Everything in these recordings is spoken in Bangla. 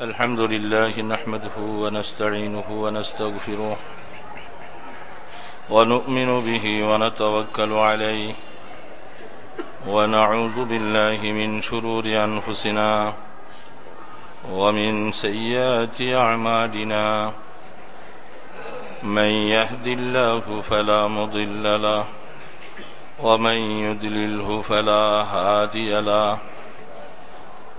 الحمد لله نحمده ونستعينه ونستغفره ونؤمن به ونتوكل عليه ونعوذ بالله من شرور أنفسنا ومن سيئات أعمالنا. من يهد الله فلا مضل له ومن يدلله فلا هادي له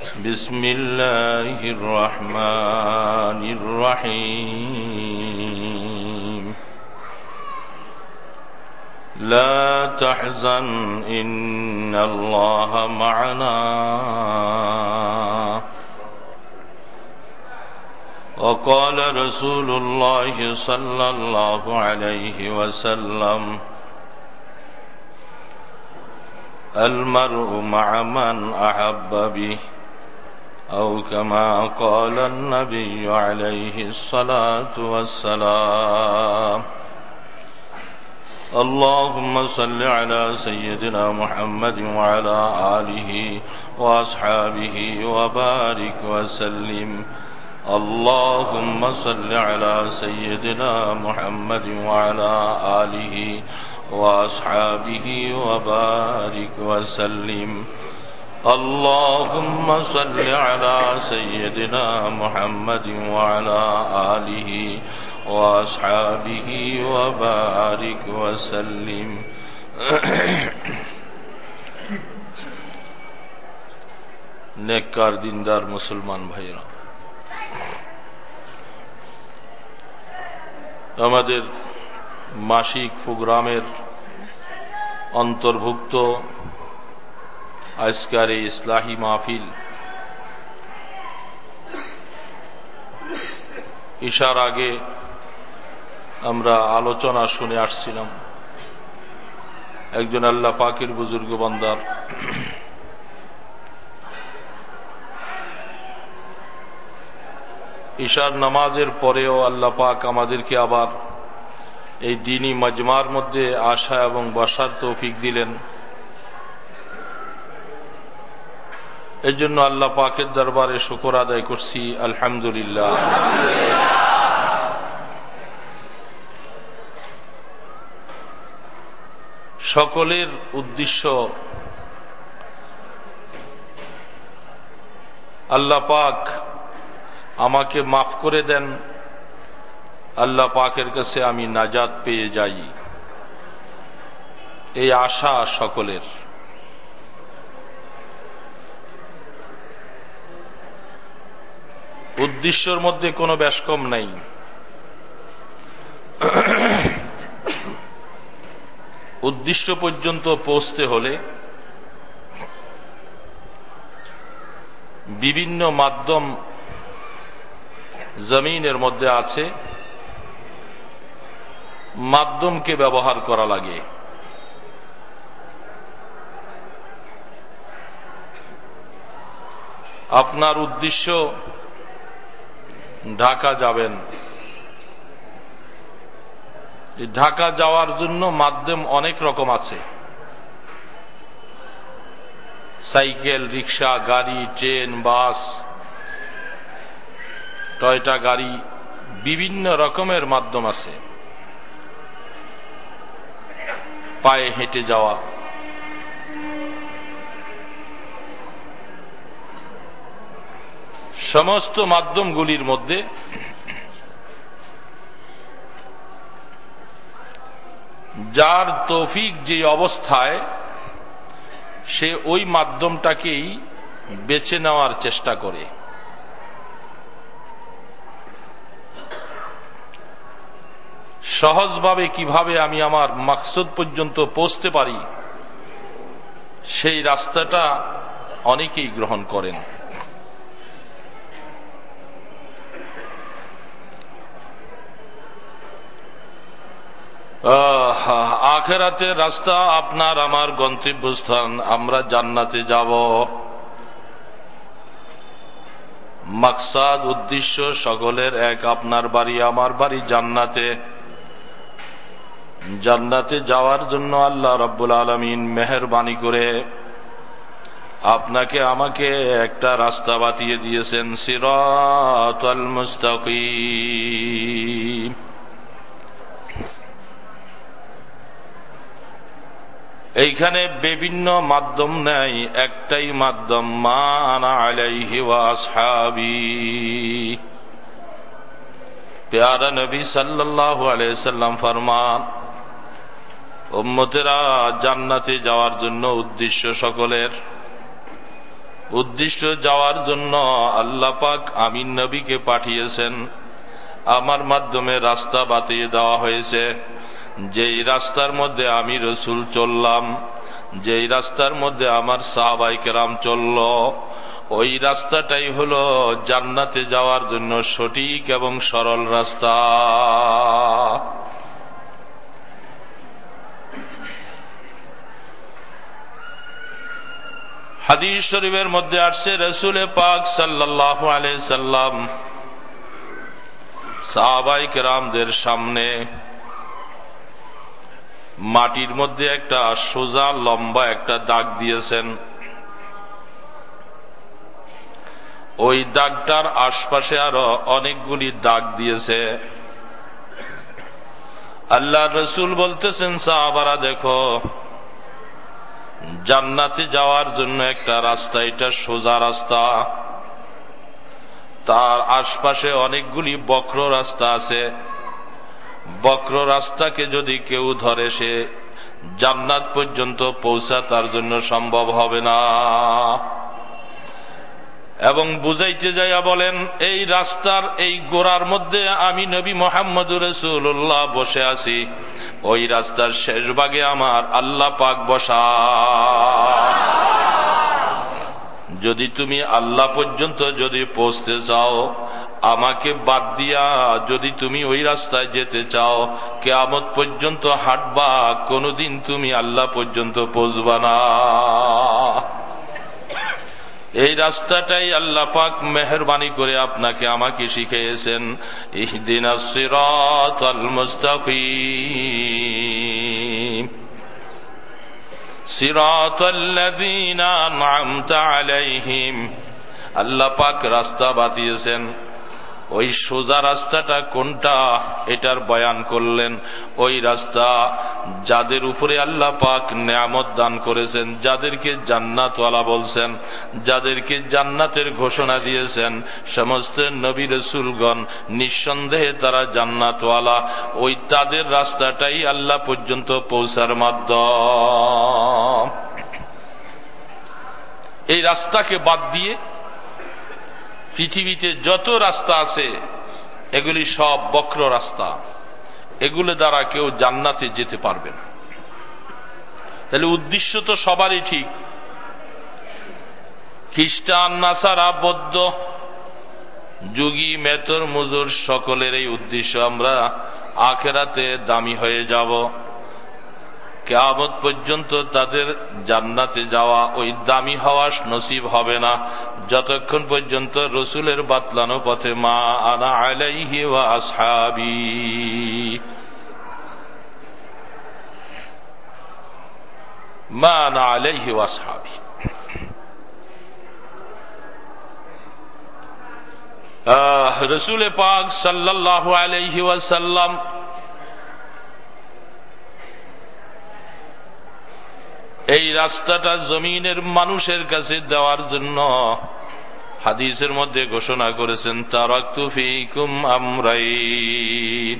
بسم الله الرحمن الرحيم. لا تحزن إن الله معنا. وقال رسول الله صلى الله عليه وسلم المرء مع من أحب به. أو كما قال النبي عليه الصلاة والسلام. اللهم صل على سيدنا محمد وعلى آله وأصحابه وبارك وسلم. اللهم صل على سيدنا محمد وعلى آله وأصحابه وبارك وسلم. اللهم صل على سيدنا محمد وعلى آله وأصحابه وبارك وسلم নেককার দিনদার মুসলমান ভাইরা আমাদের মাসিক প্রোগ্রামের অন্তর্ভুক্ত আজকার এই ইসলাহী মাহফিল। ইশার আগে আমরা আলোচনা শুনে আসছিলাম। একজন আল্লাহ পাকের বুজুর্গ বন্দার। ঈশার নামাজের পরেও আল্লাহ পাক আমাদেরকে আবার এই দিনী মজমার মধ্যে আসা এবং বসার তৌফিক দিলেন। এর জন্য আল্লাহ পাকের দরবারে শুকর আদায় করছি, আলহামদুলিল্লাহ। সকলের উদ্দেশ্য আল্লাহ পাক আমাকে মাফ করে দেন, আল্লাহ পাকের কাছে আমি নাজাদ পেয়ে যাই। এই আশা সকলের। উদ্দেশ্যর মধ্যে কোনো ব্যাসকম নাই। উদ্দেশ্য পর্যন্ত পৌঁছতে হলে বিভিন্ন মাধ্যম জমিনের মধ্যে আছে। মাধ্যমকে ব্যবহার করা লাগে। আপনার উদ্দেশ্য ঢাকা যাবেন। ঢাকা যাওয়ার জন্য মাধ্যম অনেক রকম আছে। সাইকেল, রিক্সা, গাড়ি, ট্রেন, বাস, টয়টা গাড়ি, বিভিন্ন রকমের মাধ্যম আছে। পায়ে হেঁটে যাওয়া। সমস্ত মাধ্যমগুলির মধ্যে যার তৌফিক যে অবস্থায় সে ওই মাধ্যমটাকেই বেছে নেওয়ার চেষ্টা করে। সহজভাবে কীভাবে আমি আমার মাকসুদ পর্যন্ত পৌঁছতে পারি, সেই রাস্তাটা অনেকেই গ্রহণ করেন। আখেরাতের রাস্তা আপনার আমার গন্তব্যস্থান, আমরা জান্নাতে যাব। মাকসাদ উদ্দেশ্য, সকলের এক, আপনার বাড়ি, আমার বাড়ি জান্নাতে। জান্নাতে যাওয়ার জন্য আল্লাহ রব্বুল আলমিন মেহরবানি করে আপনাকে আমাকে একটা রাস্তা বাতিয়ে দিয়েছেন সিরাত মুস্তাকিম। এইখানে বিভিন্ন মাধ্যম নেই, একটাই মাধ্যম, মা আনা আলাইহি ওয়াসহাবি পেয়ারা নবী সাল্লাল্লাহু আলাইহি সাল্লাম ফরমান, উম্মতেরা জান্নাতে যাওয়ার জন্য উদ্দেশ্য সকলের। উদ্দেশ্য যাওয়ার জন্য আল্লাহ পাক আমিন নবীকে পাঠিয়েছেন। আমার মাধ্যমে রাস্তা বাতিয়ে দেওয়া হয়েছে। যেই রাস্তার মধ্যে আমি রসুল চললাম, যেই রাস্তার মধ্যে আমার সাহাবাইকেরাম চলল, ওই রাস্তাটাই হল জান্নাতে যাওয়ার জন্য সঠিক এবং সরল রাস্তা। হাদিস শরীফের মধ্যে আসছে, রসুলে পাক সাল্লাহ আলাই সাল্লাম সাহাবাইক রামদের সামনে মাটির মধ্যে একটা সোজা লম্বা একটা দাগ দিয়েছেন। ওই দাগটার আশপাশে আরও অনেকগুলি দাগ দিয়েছে। আল্লাহ রসুল বলতেছেন, সাহাবারা দেখো, জান্নাতে যাওয়ার জন্য একটা রাস্তা, এটা সোজা রাস্তা। তার আশপাশে অনেকগুলি বক্র রাস্তা আছে। বক্র রাস্তাকে যদি কেউ ধরে, সে জান্নাত পর্যন্ত পৌঁছা তার জন্য সম্ভব হবে না। এবং বুঝাইতে যাইয়া বলেন, এই রাস্তার, এই গোড়ার মধ্যে আমি নবী মোহাম্মদ রসুল্লাহ বসে আছি। ওই রাস্তার শেষ ভাগে আমার আল্লাহ পাক বসা। যদি তুমি আল্লাহ পর্যন্ত যদি পৌঁছতে চাও আমাকে বাদ দিয়া যদি তুমি ওই রাস্তায় যেতে চাও, কেয়ামত পর্যন্ত হাঁটবা, কোনদিন তুমি আল্লাহ পর্যন্ত পৌঁছবা না। এই রাস্তাটাই আল্লাহ পাক মেহরবানি করে আপনাকে আমাকে শিখিয়েছেন, ইহদিন সিরাত আল মুস্তাকিম আন'আমতা আলাইহিম। আল্লাহ পাক রাস্তা বাতিয়েছেন। ওই সোজা রাস্তাটা কোনটা এটার বয়ান করলেন। ওই রাস্তা যাদের উপরে আল্লাহ পাক নিয়ামত দান করেছেন, যাদেরকে জান্নাতওয়ালা বলছেন, যাদেরকে জান্নাতের ঘোষণা দিয়েছেন, সমস্ত নবী রসুলগণ নিঃসন্দেহে তারা জান্নাতওয়ালা। ওই তাদের রাস্তাটাই আল্লাহ পর্যন্ত পৌঁছার মাধ্যম। এই রাস্তাকে বাদ দিয়ে পৃথিবীতে যত রাস্তা আছে, এগুলি সব বক্র রাস্তা। এগুলো দ্বারা কেউ জান্নাতে যেতে পারবে না। তাহলে উদ্দেশ্য তো সবারই ঠিক। খ্রিস্টান, নাসারা, বৌদ্ধ যুগী, মেতর, মজুর সকলের এই উদ্দেশ্য আমরা আখেরাতে দামি হয়ে যাব। কেয়ামত পর্যন্ত তাদের জান্নাতে যাওয়া ওই দামি হওয়া নসিব হবে না। যতক্ষণ পর্যন্ত রসুলের বাতলানো পথে মা আনা আলাইহি ওয়া আসহাবি। মা আনা আলাইহি ওয়া আসহাবি। রসুল পাক সাল্লাহ আলাইহি ওয়াসাল্লাম এই রাস্তাটা জমিনের মানুষের কাছে দেওয়ার জন্য। হাদিসের মধ্যে ঘোষণা করেছেন তারাকুফিকুম আমরাই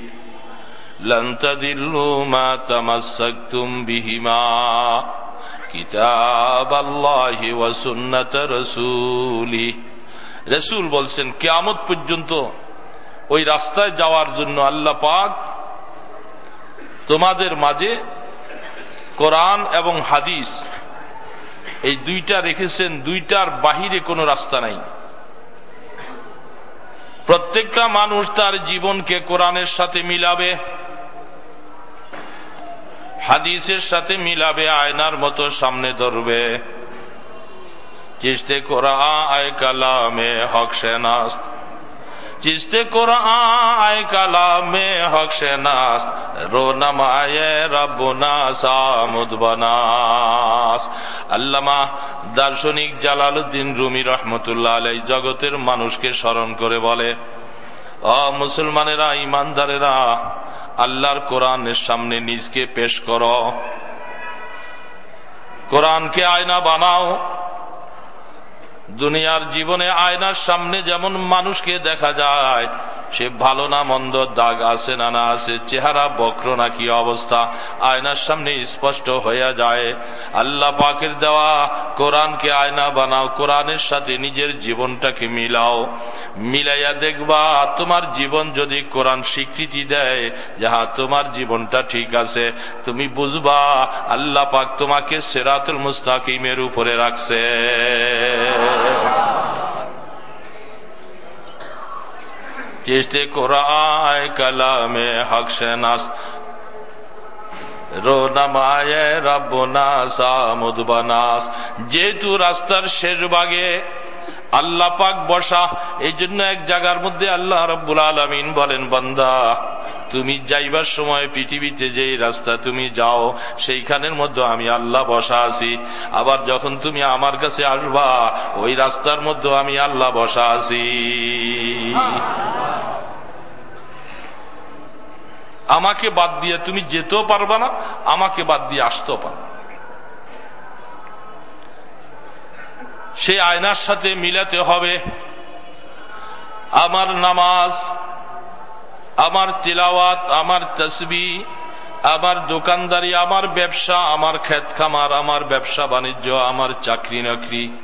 লন্তাদিল্লু মা তামাসাক্তুম বিহিমা। কিতাব আল্লাহি ওয়া সুন্নাত রসুলি। রসুল বলছেন, কেয়ামত পর্যন্ত ওই রাস্তায় যাওয়ার জন্য আল্লাহ পাক তোমাদের মাঝে কোরআন এবং হাদিস, এই দুইটা রেখেছেন, দুইটার বাহিরে কোনো রাস্তা নাই। প্রত্যেকটা মানুষ তার জীবনকে কোরআনের সাথে মিলাবে, হাদিসের সাথে মিলাবে, আয়নার মতো সামনে ধরবে। চিস্তে কোরা আয় কালামে হক সেনাস্ত চিস্তে কোরা আয় কালামে হক সেনাস রো নামায়ে রব্বুনা সামুদ আল্লামা দার্শনিক জালালউদ্দিন রুমি রহমতুল্লাহ আলাই জগতের মানুষকে স্মরণ করে বলে, অ মুসলমানেরা, ইমানদারেরা, আল্লাহর কোরআনের সামনে নিজকে পেশ কর। কোরআনকে আয়না বানাও দুনিয়ার জীবনে আয়নার সামনে যেমন মানুষকে দেখা যায় সে ভালো না, মন্দ, দাগ আছে না না আছে, চেহারা বক্র না, কি অবস্থা? আয়নার সামনে স্পষ্ট হইয়া যায়, আল্লাহ পাকের দেওয়া কোরআনকে আয়না বানাও, কোরআনের সাথে নিজের জীবনটাকে মিলাও। মিলাইয়া দেখবা, তোমার জীবন যদি কোরআন স্বীকৃতি দেয়, যাহা তোমার জীবনটা ঠিক আছে, তুমি বুঝবা, আল্লাহ পাক তোমাকে সেরাতুল মুস্তাকিমের উপরে রাখছে। চিস্তে কোরআয় কালামে হক সেনাস রো নামায় রব্বনা সামুদবানাস যেহেতু রাস্তার শেষ ভাগে আল্লাহ পাক বসা। এই জন্য এক জায়গার মধ্যে আল্লাহ রব্বুল আলমিন বলেন, বন্দা, তুমি যাইবার সময় পৃথিবীতে যেই রাস্তা তুমি যাও, সেইখানের মধ্যে আমি আল্লাহ বসা আছি। আবার যখন তুমি আমার কাছে আসবা, ওই রাস্তার মধ্যে আমি আল্লাহ বসা আছি। আমাকে বাদ দিয়ে তুমি যেতেও পারবা না, আমাকে বাদ দিয়ে আসতেও পারবা সে আয়নার সাথে মিলাতে হবে। আমার নামাজ, আমার তিলাওয়াত, আমার তসবি, আমার দোকানদারি, আমার ব্যবসা, আমার ক্ষেত খামার আমার ব্যবসা বাণিজ্য, আমার চাকরি নকরি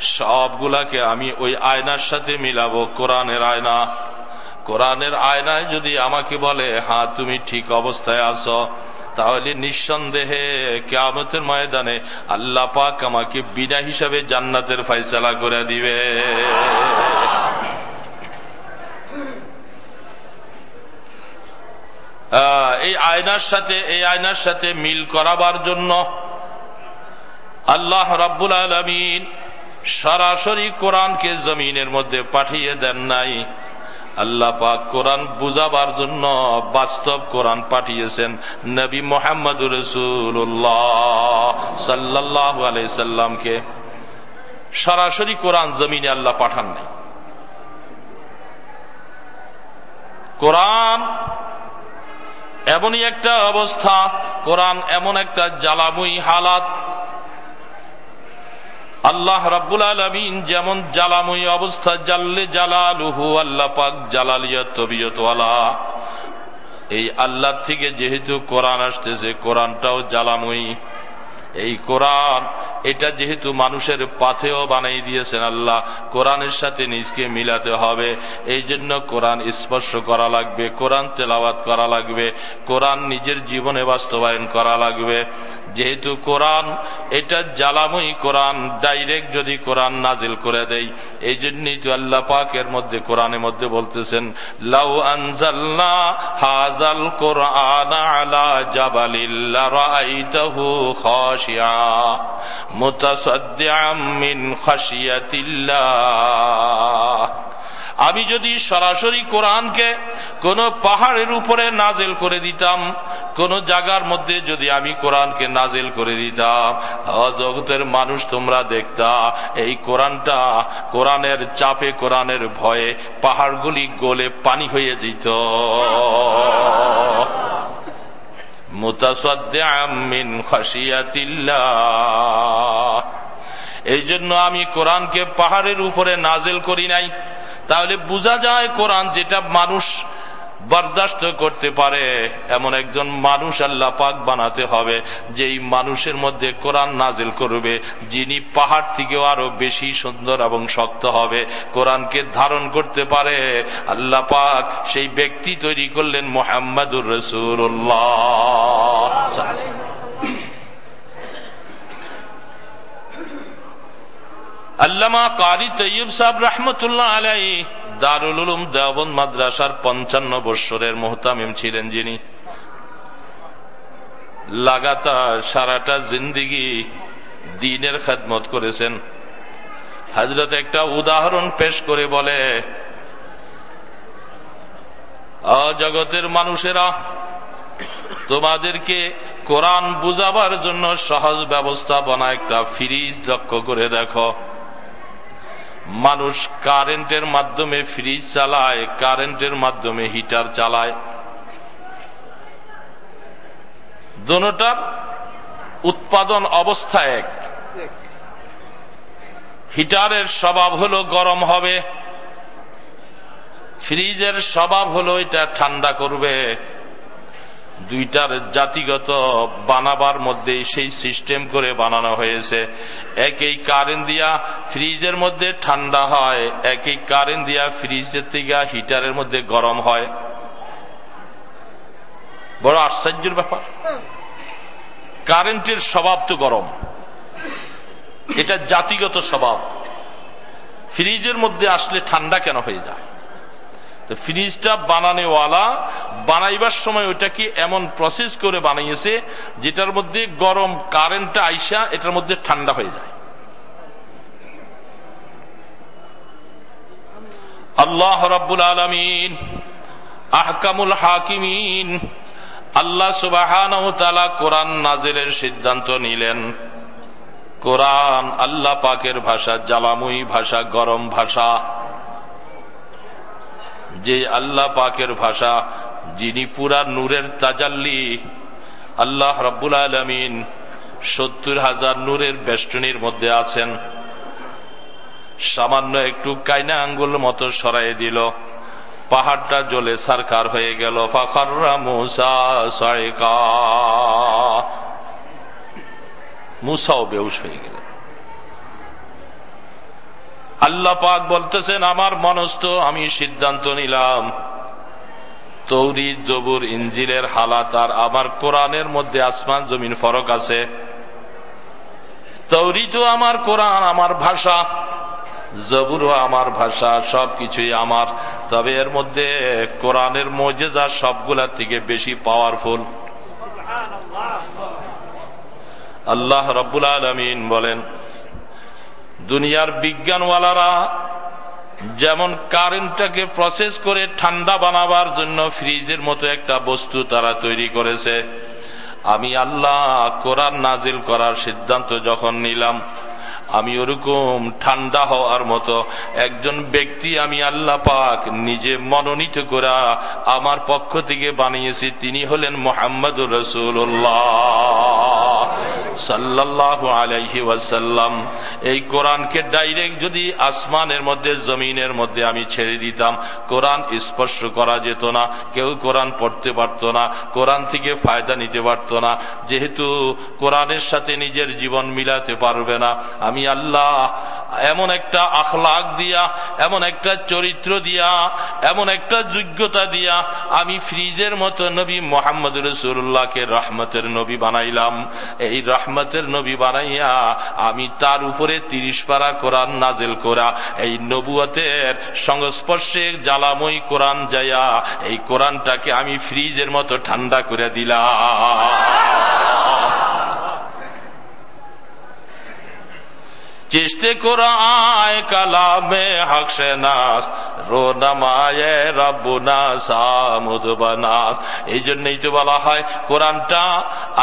সবগুলাকে আমি ওই আয়নার সাথে মিলাবো। কোরআনের আয়না, কোরআনের আয়নায় যদি আমাকে বলে হ্যাঁ তুমি ঠিক অবস্থায় আছো। তাহলে নিঃসন্দেহে কেমতের ময়দানে আল্লাহ পাক আমাকে বিনা হিসাবে জান্নাতের ফাইসলা করে দিবে। এই আয়নার সাথে, এই আয়নার সাথে মিল করাবার জন্য আল্লাহ রাব্বুল আলমিন সরাসরি কোরআনকে জমিনের মধ্যে পাঠিয়ে দেন নাই। আল্লাহ পাক কোরআন বুঝাবার জন্য বাস্তব কোরআন পাঠিয়েছেন নবী মোহাম্মদ রসুল্লাহ সাল্লাহ আলাইসাল্লামকে সরাসরি কোরআন জমিনে আল্লাহ পাঠান নাই। কোরআন এমনই একটা অবস্থা, কোরআন এমন একটা জ্বালাময়ী হালাত আল্লাহ রাব্বুল আলমিন যেমন জ্বালাময়ী অবস্থা, জাল্লে জালালুহু আল্লাহ পাক জালালিয়ত তবিয়তওয়ালা এই আল্লাহ থেকে যেহেতু কোরআন আসতেছে, কোরআনটাও জ্বালাময়ী। এই কোরআন, এটা যেহেতু মানুষের পাথেও বানাই দিয়েছেন আল্লাহ, কোরআনের সাথে নিজকে মিলাতে হবে। এই জন্য কোরআন স্পর্শ করা লাগবে, কোরআন তেলাওয়াত করা লাগবে, কোরআন নিজের জীবনে বাস্তবায়ন করা লাগবে। যেহেতু কোরআন, এটা জ্বালাময়ী কোরআন, ডাইরেক্ট যদি কোরআন নাজিল করে দেয় এই জন্যই তো আল্লাহ পাকের মধ্যে কোরআনের মধ্যে বলতেছেন, লাউ আনজাল্লা হাজাল কোরআন আলা জাবালিল্লা রাআইতাহু খাশিয়া মুতাসাদ্দিআম মিন খাশিয়াতিল্লাহ। আমি যদি সরাসরি কোরআনকে কোন পাহাড়ের উপরে নাজেল করে দিতাম কোন জায়গার মধ্যে যদি আমি কোরআনকে নাজেল করে দিতাম জগতের মানুষ তোমরা দেখতা, এই কোরআনটা কোরআনের চাপে, কোরআনের ভয়ে পাহাড়গুলি গলে পানি হয়ে যেত। মুতাসাদ্দিন খাসিয়াতিল্লাহ এই জন্য আমি কোরআনকে পাহাড়ের উপরে নাজেল করি নাই। তাহলে বোঝা যায় কোরআন যেটা মানুষ বরদাস্ত করতে পারে। এমন একজন মানুষ আল্লাহ পাক বানাতে হবে, যেই মানুষের মধ্যে কোরআন নাজিল করবে, যিনি পাহাড় থেকেও আরও বেশি সুন্দর এবং শক্ত হবে। কোরআনকে ধারণ করতে পারে। আল্লাহ পাক সেই ব্যক্তি তৈরি করলেন মোহাম্মদুর রসুল্লাহ আল্লামা কারি তৈয়ব সাহেব রহমতুল্লাহ আলাই দারুল উলুম দেওবন্দ মাদ্রাসার পঞ্চান্ন বৎসরের মোহতামিম ছিলেন যিনি। লাগাতার সারাটা জিন্দিগি দিনের খেদমত করেছেন। হাজরত একটা উদাহরণ পেশ করে বলে জগতের মানুষেরা, তোমাদেরকে কোরআন বুঝাবার জন্য সহজ ব্যবস্থাপনা একটা ফ্রিজ লক্ষ্য করে দেখো। মানুষ কারেন্টের মাধ্যমে ফ্রিজ চালায়, কারেন্টের মাধ্যমে হিটার চালায়। দোনোটার উৎপাদন অবস্থা এক। হিটারের স্বভাব হল গরম হবে। ফ্রিজের স্বভাব হল এটা ঠান্ডা করবে। দুইটার জাতিগত বানাবার মধ্যে সেই সিস্টেম করে বানানো হয়েছে। একই কারেন্ট দিয়া ফ্রিজের মধ্যে ঠান্ডা হয়, একই কারেন্ট দিয়া ফ্রিজের থেকে হিটারের মধ্যে গরম হয়। বড় আশ্চর্যের ব্যাপার। কারেন্টের স্বভাব তো গরম। এটা জাতিগত স্বভাব। ফ্রিজের মধ্যে আসলে ঠান্ডা কেন হয়ে যায়? তো ফ্রিজটা বানানেওয়ালা বানাইবার সময় ওটা কি এমন প্রসেস করে বানাইয়েছে যেটার মধ্যে গরম কারেন্টটা আইসা এটার মধ্যে ঠান্ডা হয়ে যায়। আল্লাহ রব্বুল আলমিন, আহকামুল হাকিমিন, আল্লাহ সুবাহান কোরআন নাজেলের সিদ্ধান্ত নিলেন। কোরআন আল্লাহ পাকের ভাষা, জ্বালাময়ী ভাষা, গরম ভাষা। যে আল্লাহ পাকের ভাষা, যিনি পুরা নূরের তাজাল্লি, আল্লাহ রব্বুল আলমিন সত্তর হাজার নূরের বেষ্টনীর মধ্যে আছেন। সামান্য একটু কাইনা আঙ্গুল মতো সরাই দিল। পাহাড়টা জ্বলে সারকার হয়ে গেল। মুসা মুসাও বেউস হয়ে গেল আল্লাহ পাক বলতেছেন, আমার মনস্থ, আমি সিদ্ধান্ত নিলাম। তৌরি জবুর ইঞ্জিলের হালাত আর আমার কোরআনের মধ্যে আসমান জমিন ফরক আছে। তৌরি তো আমার কোরআন, আমার ভাষা। জবুরও আমার ভাষা সব কিছুই আমার। তবে এর মধ্যে কোরআনের মজেজা সবগুলার থেকে বেশি পাওয়ারফুল আল্লাহ রব্বুল আলমিন বলেন দুনিয়ার বিজ্ঞানওয়ালারা যেমন কারেন্টটাকে প্রসেস করে ঠান্ডা বানাবার জন্য ফ্রিজের মতো একটা বস্তু তারা তৈরি করেছে। আমি আল্লাহ কোরআন নাজিল করার সিদ্ধান্ত যখন নিলাম, আমি ওরকম ঠান্ডা হওয়ার মতো একজন ব্যক্তি আমি আল্লাহ পাক নিজে মনোনীত করা আমার পক্ষ থেকে বানিয়েছি, তিনি হলেন মোহাম্মদুর রসুল্লাহ সাল্লাহ আলাইহি ওয়াসাল্লাম, এই কোরআনকে ডাইরেক্ট যদি আসমানের মধ্যে, জমিনের মধ্যে আমি ছেড়ে দিতাম, কোরআন স্পর্শ করা যেত না, কেউ কোরআন পড়তে পারত না, কোরআন থেকে ফায়দা নিতে পারত না, যেহেতু কোরআনের সাথে নিজের জীবন মিলাতে পারবে না, আমি আল্লাহ এমন একটা আখলাক দিয়া, এমন একটা চরিত্র দিয়া, এমন একটা যোগ্যতা দিয়া, আমি ফ্রিজের মতো নবী মোহাম্মদ রসুল্লাহকে রহমতের নবী বানাইলাম। এই রহমতের নবী বানাইয়া, আমি তার উপরে তিরিশ পারা কোরআন নাজেল করা। এই নবুয়তের সংস্পর্শে জ্বালাময় কোরআন যাইয়া, এই কোরআনটাকে আমি ফ্রিজের মতো ঠান্ডা করে দিলাম। চিস্তে কোরআয় কালামে হকশে নাস রো নামায়ে রব্বুনা সামুদবানাস এই জন্যই তো বলা হয়, কোরআনটা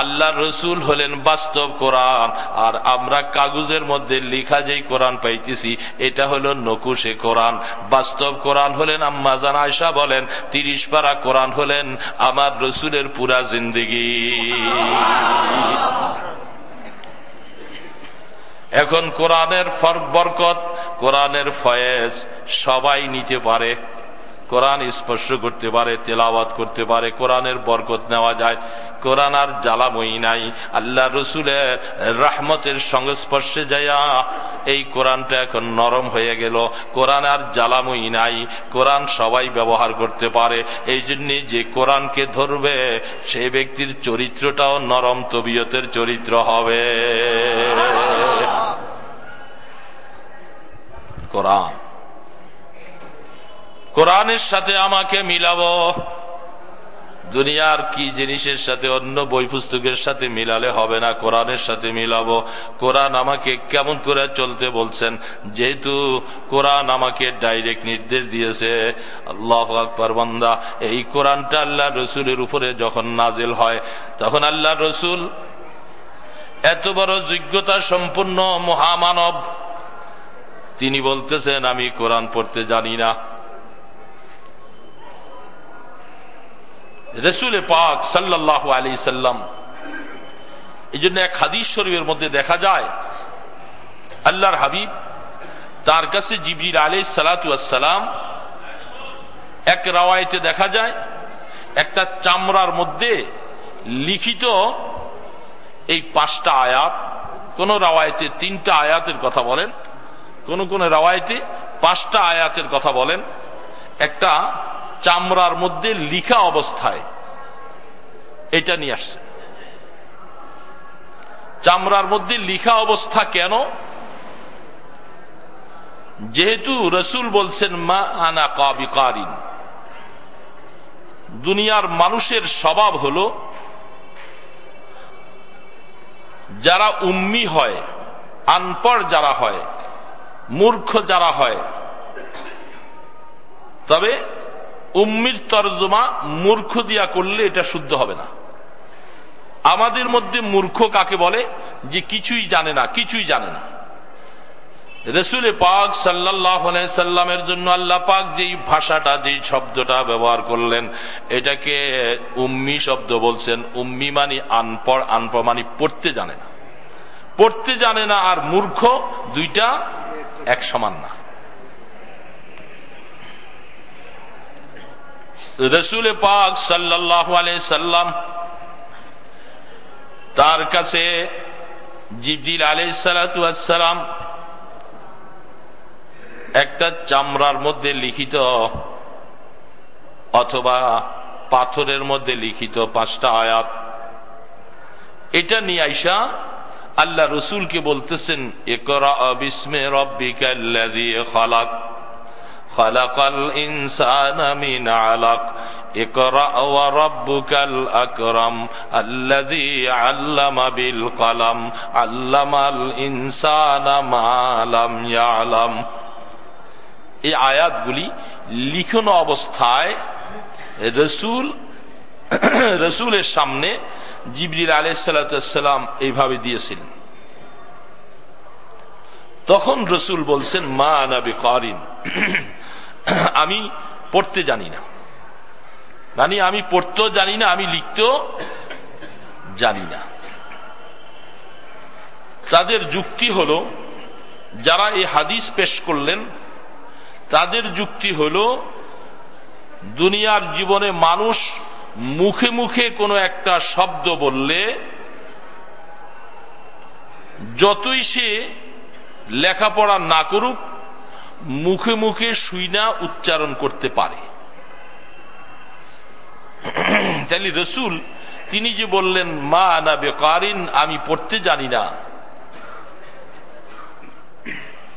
আল্লাহ রসুল হলেন বাস্তব কোরআন, আর আমরা কাগজের মধ্যে লিখা যেই কোরআন পাইতেছি, এটা হলো নকুশে কোরআন। বাস্তব কোরআন হলেন আম্মা জানায়সা বলেন, তিরিশ পারা কোরআন হলেন আমার রসুলের পুরা জিন্দিগি। এখন কোরআনের বরকত কোরআনের ফয়েজ সবাই নিতে পারে। কোরআন স্পর্শ করতে পারে, তেলাওয়াত করতে পারে, কোরআনের বরকত নেওয়া যায়, কোরআন আর জ্বালাময়ী নাই। আল্লাহ রসুলের রাহমতের সংস্পর্শে যাইয়া এই কোরআনটা এখন নরম হয়ে গেল। কোরআন আর জ্বালাময়ী নাই, কোরআন সবাই ব্যবহার করতে পারে। এই জন্য যে কোরআনকে ধরবে, সে ব্যক্তির চরিত্রটাও নরম তবিয়তের চরিত্র হবে। কোরআন। কোরআনের সাথে আমাকে মিলাব। দুনিয়ার কি জিনিসের সাথে, অন্য বই পুস্তকের সাথে মিলালে হবে না, কোরআনের সাথে মিলাবো। কোরআন আমাকে কেমন করে চলতে বলছেন? যেহেতু কোরআন আমাকে ডাইরেক্ট নির্দেশ দিয়েছে, আল্লাহ আকবর বন্দা, এই কোরআনটা আল্লাহ রসুলের উপরে যখন নাজেল হয়, তখন আল্লাহ রসুল এত বড় যোগ্যতা সম্পূর্ণ মহামানব। তিনি বলতেছেন, আমি কোরআন পড়তে জানি না। রসুলে পাক সাল্লাহ আলী সাল্লাম, এই জন্য এক হাদিস শরীফের মধ্যে দেখা যায়, আল্লাহর হাবিব তার কাছে জিবির আলী সালাতাম এক রাওয়ায়তে দেখা যায়, একটা চামড়ার মধ্যে লিখিত এই পাঁচটা আয়াত, কোন রাওয়ায়তে তিনটা আয়াতের কথা বলেন, কোন কোন রাওয়ায়তে পাঁচটা আয়াতের কথা বলেন, একটা চামড়ার মধ্যে লিখা অবস্থায়। এটা নিয়ে আসছে। চামড়ার মধ্যে লিখা অবস্থা কেন? যেহেতু রসুল বলছেন, মা আনা কাবিকারিন। দুনিয়ার মানুষের স্বভাব হল, যারা উম্মি হয়, আনপড় যারা হয়, মূর্খ যারা হয়, তবে উম্মির তর্জমা মূর্খ দিয়া করলে এটা শুদ্ধ হবে না। আমাদের মধ্যে মূর্খ কাকে বলে? যে কিছুই জানে না, কিছুই জানে না। রসুলে পাক সাল্লাহ সাল্লামের জন্য আল্লাহ পাক যেই ভাষাটা, যেই শব্দটা ব্যবহার করলেন, এটাকে উম্মি শব্দ বলছেন। উম্মি মানি আনপড় আনপড় মানি পড়তে জানে না। পড়তে জানে না আর মূর্খ দুইটা এক সমান না। রসুল পাক সাল্লাহ সাল্লাম তার কাছে জিবজিল আলাই সালাতাম একটা চামড়ার মধ্যে লিখিত অথবা পাথরের মধ্যে লিখিত পাঁচটা আয়াত। এটা নিয়ে আইসা আল্লাহ রসুলকে বলতেছেন একরা বিস্মে রব্বিকাল্লাযী খালাক। খালাকাল ইনসানা মিন আলাক اقرأ وربك الأكرم الذي علم بالقلم علم الإنسان ما لم يعلم এই আয়াতগুলি লিখনো অবস্থায় রসুল রসুলের সামনে জিবরিল আলাইসাল্লাম এইভাবে দিয়েছিলেন তখন রসুল বলছেন মা নাবি করিন আমি পড়তে জানি না। মানে আমি পড়তেও জানি না, আমি লিখতেও জানি না। তাদের যুক্তি হল, যারা এই হাদিস পেশ করলেন, তাদের যুক্তি হল, দুনিয়ার জীবনে মানুষ মুখে মুখে কোনো একটা শব্দ বললে, যতই সে লেখাপড়া না করুক মুখে মুখে শুইনা উচ্চারণ করতে পারে। তাহলে রসুল, তিনি যে বললেন, মা না বেকারিন, আমি পড়তে জানি না।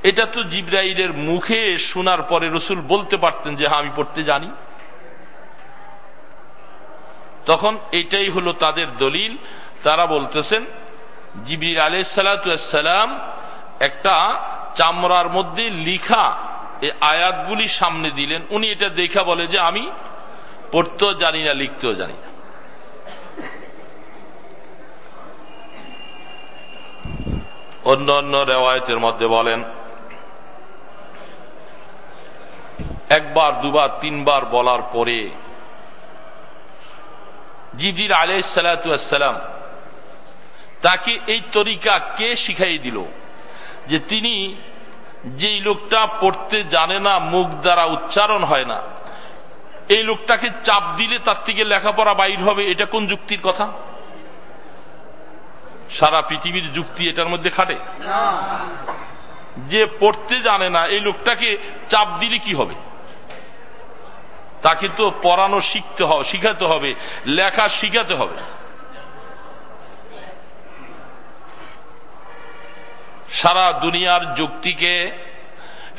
এটা তো জিব্রাইলের মুখে শোনার পরে রসুল বলতে পারতেন যে হ্যাঁ আমি পড়তে জানি। তখন এটাই হলো তাদের দলিল। তারা বলতেছেন জিবির আলাই সালাতাম একটা চামড়ার মধ্যে লিখা এই আয়াতগুলি সামনে দিলেন। উনি এটা দেখা বলে যে আমি পড়তেও জানি না, লিখতেও জানি না। অন্য অন্য রেওয়ায়তের মধ্যে বলেন, একবার, দুবার, তিনবার বলার পরে জিদির আলাই সালাতাম তাকে এই তরিকা কে শিখাই দিল? যে তিনি যেই লোকটা পড়তে জানে না, মুখ দ্বারা উচ্চারণ হয় না, এই লোকটাকে চাপ দিলে তার থেকে লেখাপড়া বাইর হবে, এটা কোন যুক্তির কথা? সারা পৃথিবীর যুক্তি এটার মধ্যে খাটে? যে পড়তে জানে না, এই লোকটাকে চাপ দিলে কি হবে? তাকে তো পড়ানো শিখতে হবে শিখাতে হবে, লেখা শিখাতে হবে। সারা দুনিয়ার যুক্তিকে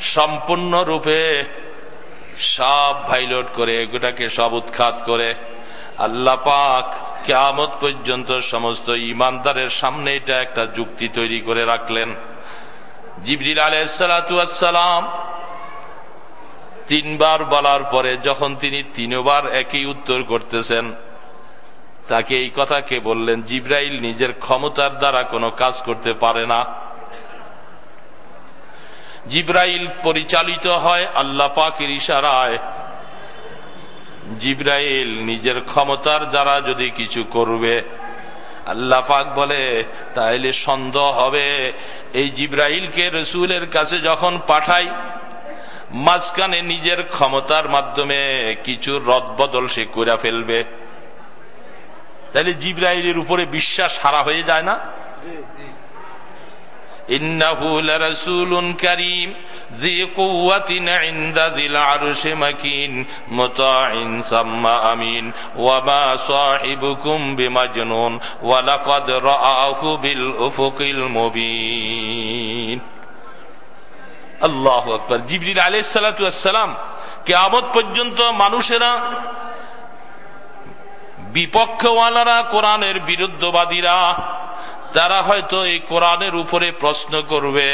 সম্পূর্ণরূপে সব ভাইলোট করে এগুটাকে সব উৎখাত করে। আল্লাহ পাক কেয়ামত পর্যন্ত সমস্ত ইমানদারের সামনে এটা একটা যুক্তি তৈরি করে রাখলেন। জিবরিল আলাইসালাম তিনবার বলার পরে যখন তিনি তিনবার একই উত্তর করতেছেন, তাকে এই কথা কে বললেন, জিব্রাইল নিজের ক্ষমতার দ্বারা কোনো কাজ করতে পারে না। জিব্রাইল পরিচালিত হয় আল্লাহ পাকের ইশারায়। জিব্রাইল নিজের ক্ষমতার দ্বারা যদি কিছু করবে, আল্লাহ পাক বলে, তাইলে সন্দেহ হবে। এই জিব্রাইলকে রসুলের কাছে যখন পাঠাই, মাঝখানে নিজের ক্ষমতার মাধ্যমে কিছু রদবদল সে করে ফেলবে। তাহলে জিব্রাইলের উপরে বিশ্বাস হারা হয়ে যায় না? إنه لرسول كريم ذي قوة عند ذي العرش مكين مطاع ثم أمين وما صاحبكم بمجنون ولقد رآه بالأفق المبين আল্লাহ আকবর জিবরিল আলাই সালাতাম কেয়ামত পর্যন্ত মানুষেরা বিপক্ষওয়ালারা কোরআনের বিরুদ্ধবাদীরা তারা হয়তো এই কোরআনের উপরে প্রশ্ন করবে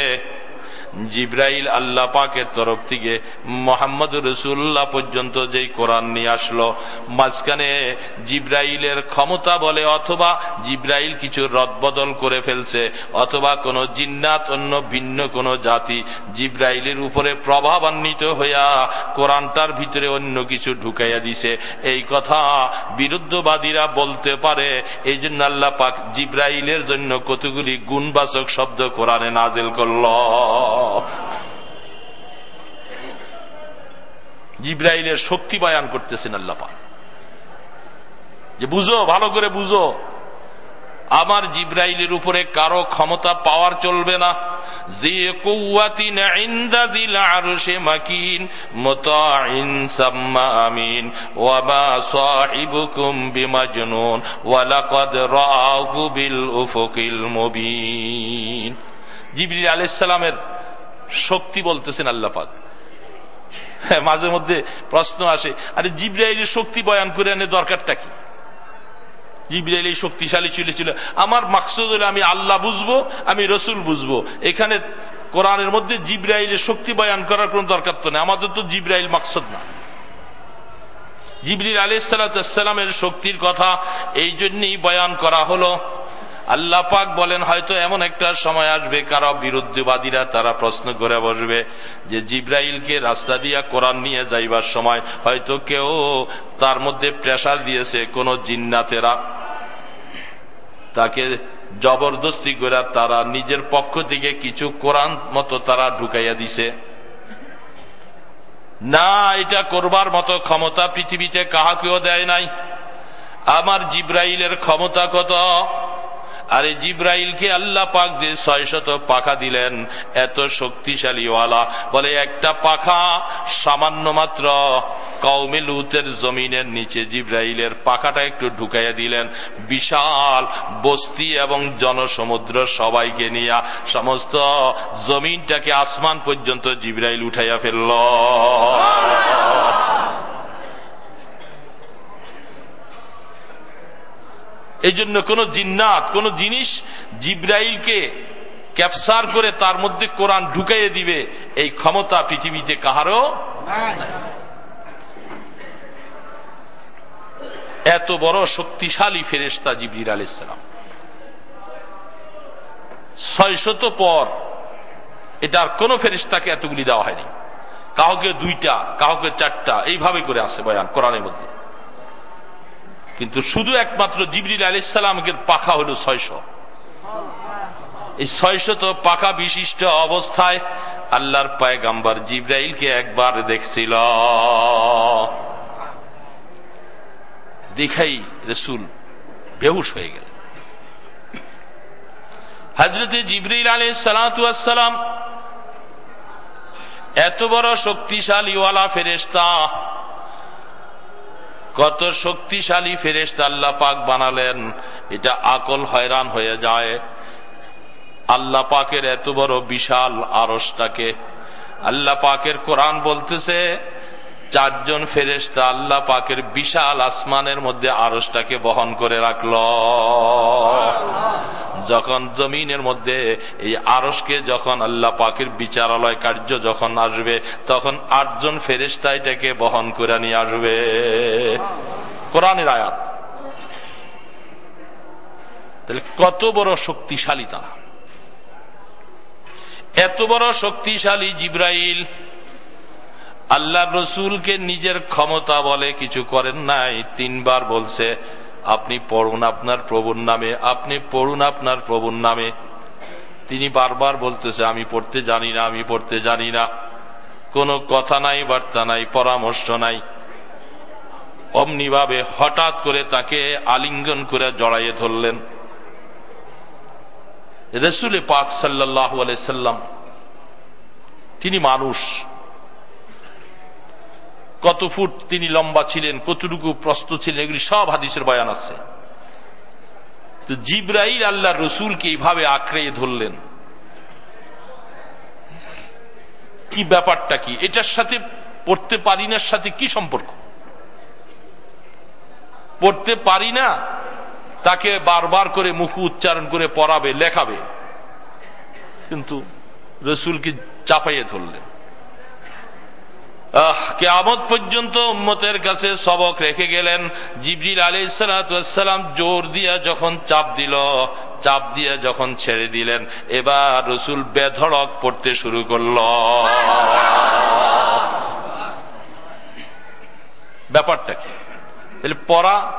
জিব্রাইল আল্লাহ পাকের তরফ থেকে মোহাম্মদ রসুল্লাহ পর্যন্ত যেই কোরআন নিয়ে আসলো, মাঝখানে জিব্রাইলের ক্ষমতা বলে অথবা জিব্রাইল কিছু রদবদল করে ফেলছে, অথবা কোন জিন্নাত, অন্য ভিন্ন কোন জাতি জিব্রাইলের উপরে প্রভাবান্বিত হইয়া কোরআনটার ভিতরে অন্য কিছু ঢুকাইয়া দিছে। এই কথা বিরুদ্ধবাদীরা বলতে পারে এই জন্য আল্লাহ পাক জিব্রাইলের জন্য কতগুলি গুণবাচক শব্দ কোরআনে নাজেল করল। জিব্রাইলের শক্তি বয়ান করতেছেন আল্লাপা যে বুঝো, ভালো করে বুঝো, আমার জিব্রাইলের উপরে কারও ক্ষমতা পাওয়ার চলবে না। যে কৌয়াতিন মাকিন, মুতাইন সাম্মা আমিন, ওয়ামা সাহিবুকুম বিমাজনুন, ওয়ালাকাদ রাআহু বিল শক্তি বলতেছেন আল্লাহ পাক। হ্যাঁ, মাঝে মধ্যে প্রশ্ন আসে আরে জিব্রাইলের শক্তি বয়ান করে আনে দরকারটা কি? জিব্রাইল এই শক্তিশালী ছিল আমার মাকসুদ হলে আমি আল্লাহ বুঝব আমি রসুল বুঝব। এখানে কোরআনের মধ্যে জিব্রাইলের শক্তি বয়ান করার কোন দরকার তো নেই। আমাদের তো জিব্রাইল মাকসুদ না। জিবরিল আলি সাল্লামের শক্তির কথা এই জন্যই বয়ান করা হলো আল্লাহ পাক বলেন, হয়তো এমন একটা সময় আসবে কারও বিরুদ্ধবাদীরা তারা প্রশ্ন করে বসবে যে জিব্রাইলকে রাস্তা দিয়া কোরআন নিয়ে যাইবার সময় হয়তো কেউ তার মধ্যে প্রেশার দিয়েছে, কোন জিন্নাতেরা তাকে জবরদস্তি করে তারা নিজের পক্ষ থেকে কিছু কোরআন মতো তারা ঢুকাইয়া দিছে। না, এটা করবার মতো ক্ষমতা পৃথিবীতে কাহাকেও দেয় নাই। আমার জিব্রাইলের ক্ষমতা কত? আরে জিব্রাইলকে আল্লাহ পাক যে ছয়শত পাখা দিলেন, এত শক্তিশালীওয়ালা। বলে, একটা পাখা সামান্য মাত্র কৌমে লুতের জমিনের নিচে জিব্রাইলের পাখাটা একটু ঢুকাইয়া দিলেন। বিশাল বস্তি এবং জনসমুদ্র সবাইকে নিয়ে সমস্ত জমিনটাকে আসমান পর্যন্ত জিব্রাইল উঠাইয়া ফেলল। এই জন্য কোন জিন্নাত, কোন জিনিস জিব্রাইলকে ক্যাপচার করে তার মধ্যে কোরআন ঢুকাইয়ে দিবে, এই ক্ষমতা পৃথিবীতে কাহারও এত বড় শক্তিশালী ফেরেস্তা জিবির আলাইসালাম ছয়শত পর এটার কোন ফেরিস্তাকে এতগুলি দেওয়া হয়নি। কাউকে দুইটা, কাউকে চারটা, এইভাবে করে আছে বয়ান কোরআনের মধ্যে। কিন্তু শুধু একমাত্র জিবরিল আলাইসালামকে পাখা হল ছয়শো। এই ছয়শত পাখা বিশিষ্ট অবস্থায় আল্লাহর পায়গাম্বার জিব্রাইলকে একবার দেখছিল। দেখাই রসুল বেহুশ হয়ে গেল হজরতে জিবরিল আলাই সালাম এত বড় শক্তিশালীওয়ালা ফেরেস্তা কত শক্তিশালী ফেরেস্তা আল্লাহ পাক বানালেন, এটা আকল হয়রান হয়ে যায়। আল্লাহ পাকের এত বড় বিশাল আরসটাকে আল্লাহ পাকের কোরআন বলতেছে, চারজন ফেরেস্তা আল্লাহ পাকের বিশাল আসমানের মধ্যে আরসটাকে বহন করে রাখল। যখন জমিনের মধ্যে এই আরসকে যখন আল্লাহ পাকের বিচারালয় কার্য যখন আসবে, তখন আটজন ফেরেস্তা এটাকে বহন করে নিয়ে আসবে। কোরআনের আয়াত। তাহলে কত বড় শক্তিশালী তারা। এত বড় শক্তিশালী জিব্রাইল আল্লাহ রসুলকে নিজের ক্ষমতা বলে কিছু করেন নাই, তিনবার বলছে আপনি পড়ুন আপনার প্রভুর নামে, আপনি পড়ুন আপনার প্রভুর নামে। তিনি বারবার বলতেছে, আমি পড়তে জানি না, আমি পড়তে জানি না। কোনো কথা নাই, বার্তা নাই, পরামর্শ নাই। অমনিভাবে হঠাৎ করে তাকে আলিঙ্গন করে জড়াইয়ে ধরলেন। রসুলে পাক সাল্লাহ সাল্লাম, তিনি মানুষ। কত ফুট তিনি লম্বা ছিলেন, কতটুকু প্রস্ত ছিলেন, এগুলি সব হাদিসের বয়ান আছে। তো জিব্রাইল আল্লাহ রসুলকে এইভাবে আঁকড়ে ধরলেন। কি ব্যাপারটা কি? এটার সাথে পড়তে পারি না সাথে কি সম্পর্ক? পড়তে পারি না তাকে বারবার করে মুখ উচ্চারণ করে পড়াবে, লেখাবে। কিন্তু রসুলকে চাপাইয়ে ধরলেন। কেয়ামত পর্যন্ত উম্মতের কাছে সবক রেখে গেলেন। জিবরিল আলী সালাম জোর দিয়া যখন চাপ দিল, চাপ দিয়ে যখন ছেড়ে দিলেন, এবার রসুল বেধড়ক পড়তে শুরু করল। ব্যাপারটা কি? তাহলে পড়া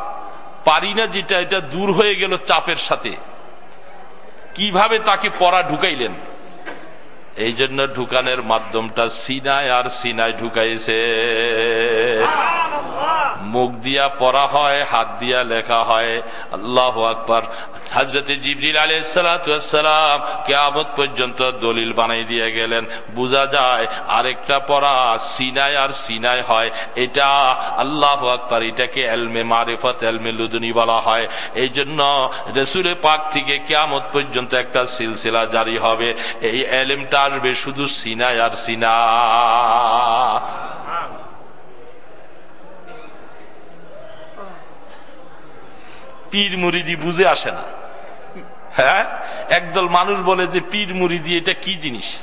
পারি না যেটা, এটা দূর হয়ে গেল চাপের সাথে। কীভাবে তাকে পড়া ঢুকাইলেন? এই জন্য ঢুকানের মাধ্যমটা সিনায় আর সিনায় ঢুকাইছে। মুখ দিয়া পড়া হয়, হাত দিয়া লেখা হয়। আল্লাহ আকবর। হাজরতে জিবরিল আলাইসালাম কেয়ামত পর্যন্ত দলিল বানাই দিয়ে গেলেন। বোঝা যায় আরেকটা পড়া সিনায় আর সিনায় হয়। এটা আল্লাহ আকবর, এটাকে এলমে মারেফত, এলমে লুদুনি বলা হয়। এই জন্য রসুলের পাক থেকে কেয়ামত পর্যন্ত একটা সিলসিলা জারি হবে। এই এলেমটা আসবে শুধু সিনায় আর সিনা। পীর মুরিদি বুঝে আসে না। হ্যাঁ? একদল মানুষ বলে যে, পীর মুরিদি, এটা কি জিনিস?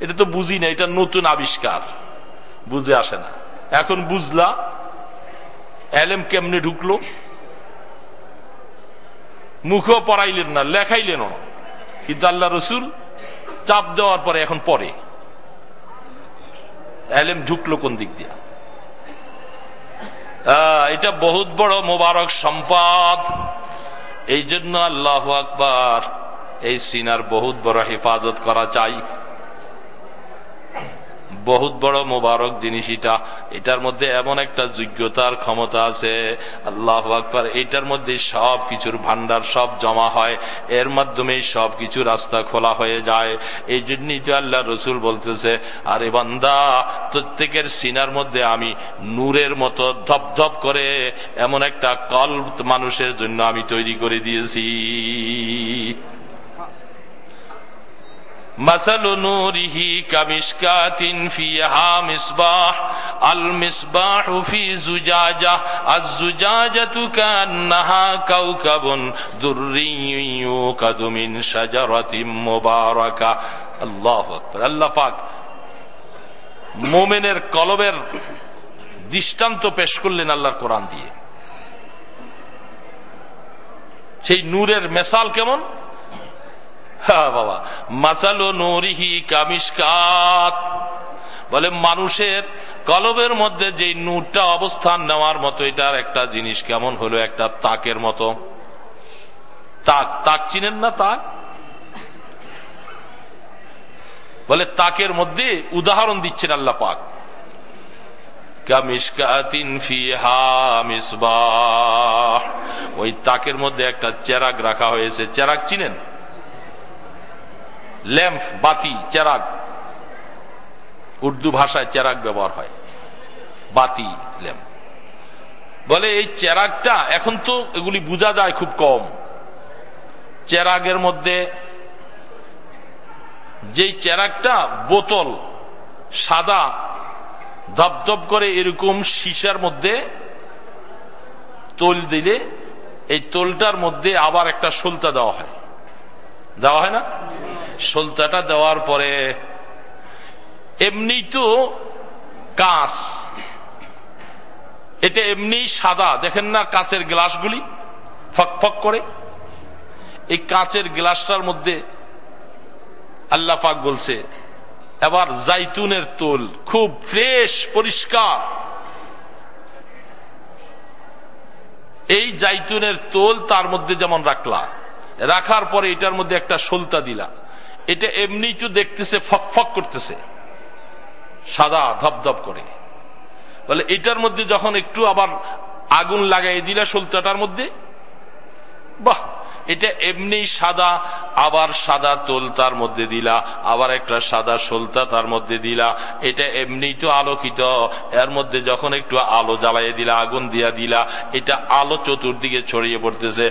এটা তো বুঝি না, এটা নতুন আবিষ্কার। বুঝে আসে না। এখন বুঝলা, এলেম কেমনে ঢুকলো? মুখও পড়াইলেন না লেখাইলেন কিন্তু আল্লাহ রসুল চাপ দেওয়ার পরে এখন পরে এলেম ঢুকলো কোন দিক দিয়ে? এটা বহুত বড় মোবারক সম্পদ। এই জন্য আল্লাহ আকবার এই সিনার বহুত বড় হেফাজত করা চাই। বহুত বড় মোবারক জিনিস এটা। এটার মধ্যে এমন একটা যোগ্যতার ক্ষমতা আছে, আল্লাহ আকবর, এটার মধ্যে সব কিছুর ভান্ডার সব জমা হয়, এর মাধ্যমে সব কিছু রাস্তা খোলা হয়ে যায়। এই জন্যই তো আল্লাহ রসুল বলতেছে, আরে বান্দা, প্রত্যেকের সিনার মধ্যে আমি নূরের মতো ধপ করে এমন একটা কল মানুষের জন্য আমি তৈরি করে দিয়েছি। مثل نوره كمشكات فيها مصباح المصباح في زجاجة الزجاجة كأنها كوكب دري يوقد من شجرة مباركة الله أكبر الله পাক মোমেনের কলবের দৃষ্টান্ত পেশ করলেন আল্লাহর কোরআন দিয়ে সেই নূরের মেসাল কেমন হ্যাঁ বাবা। মাসালো নরিহি কামিসকাত বলে, মানুষের কলবের মধ্যে যে নূরটা অবস্থান নেওয়ার মতো, এটার একটা জিনিস কেমন হলো? একটা তাকের মতো। তাক তাক চিনেন না তাক? বলে, তাকের মধ্যে উদাহরণ দিচ্ছেন আল্লাহ পাক। ওই তাকের মধ্যে একটা চেরাগ রাখা হয়েছে। চেরাগ চিনেন? ল্যাম্প বাতি, চেরাগ। উর্দু ভাষায় চেরাগ ব্যবহার হয়। বাতি ল্যাম্প বলে, এই চেরাগটা এখন তো এগুলি বোঝা যায় খুব কম। চেরাগের মধ্যে যেই চেরাগটা বোতল সাদা ধপধপ করে এরকম সীসার মধ্যে তোল দিলে এই তোলটার মধ্যে আবার একটা সলতা দেওয়া হয়। দেওয়া হয় না? সলতাটা দেওয়ার পরে এমনি তো কাঁচ। এটা এমনি সাদা, দেখেন না কাঁচের গ্লাসগুলি? ফক ফক করে। এই কাঁচের গ্লাসটার মধ্যে আল্লাহ পাক বলছে, এবার জাইতুনের তোল, খুব ফ্রেশ, পরিষ্কার। এই জাইতুনের তোল তার মধ্যে যেমন রাখলা, রাখার পরে এটার মধ্যে একটা সলতা দিলা। এটা এমনি তো দেখতেছে, ফক ফক করতেছে। সাদা ধপধপ করে। বলে, এটার মধ্যে যখন একটু আবার আগুন লাগাই দিলা সলতাটার মধ্যে, বাহ! এটা এমনি সাদা, আবার সাদা তোল তার মধ্যে দিলা, আবার একটা সাদা সোলতা তার মধ্যে দিলা। এটা এমনি তো আলোকিত, এর মধ্যে যখন একটু আলো জ্বালাইয়ে দিলা, আগুন দিয়া দিলা, এটা আলো চতুর্দিকে ছড়িয়ে পড়তেছে।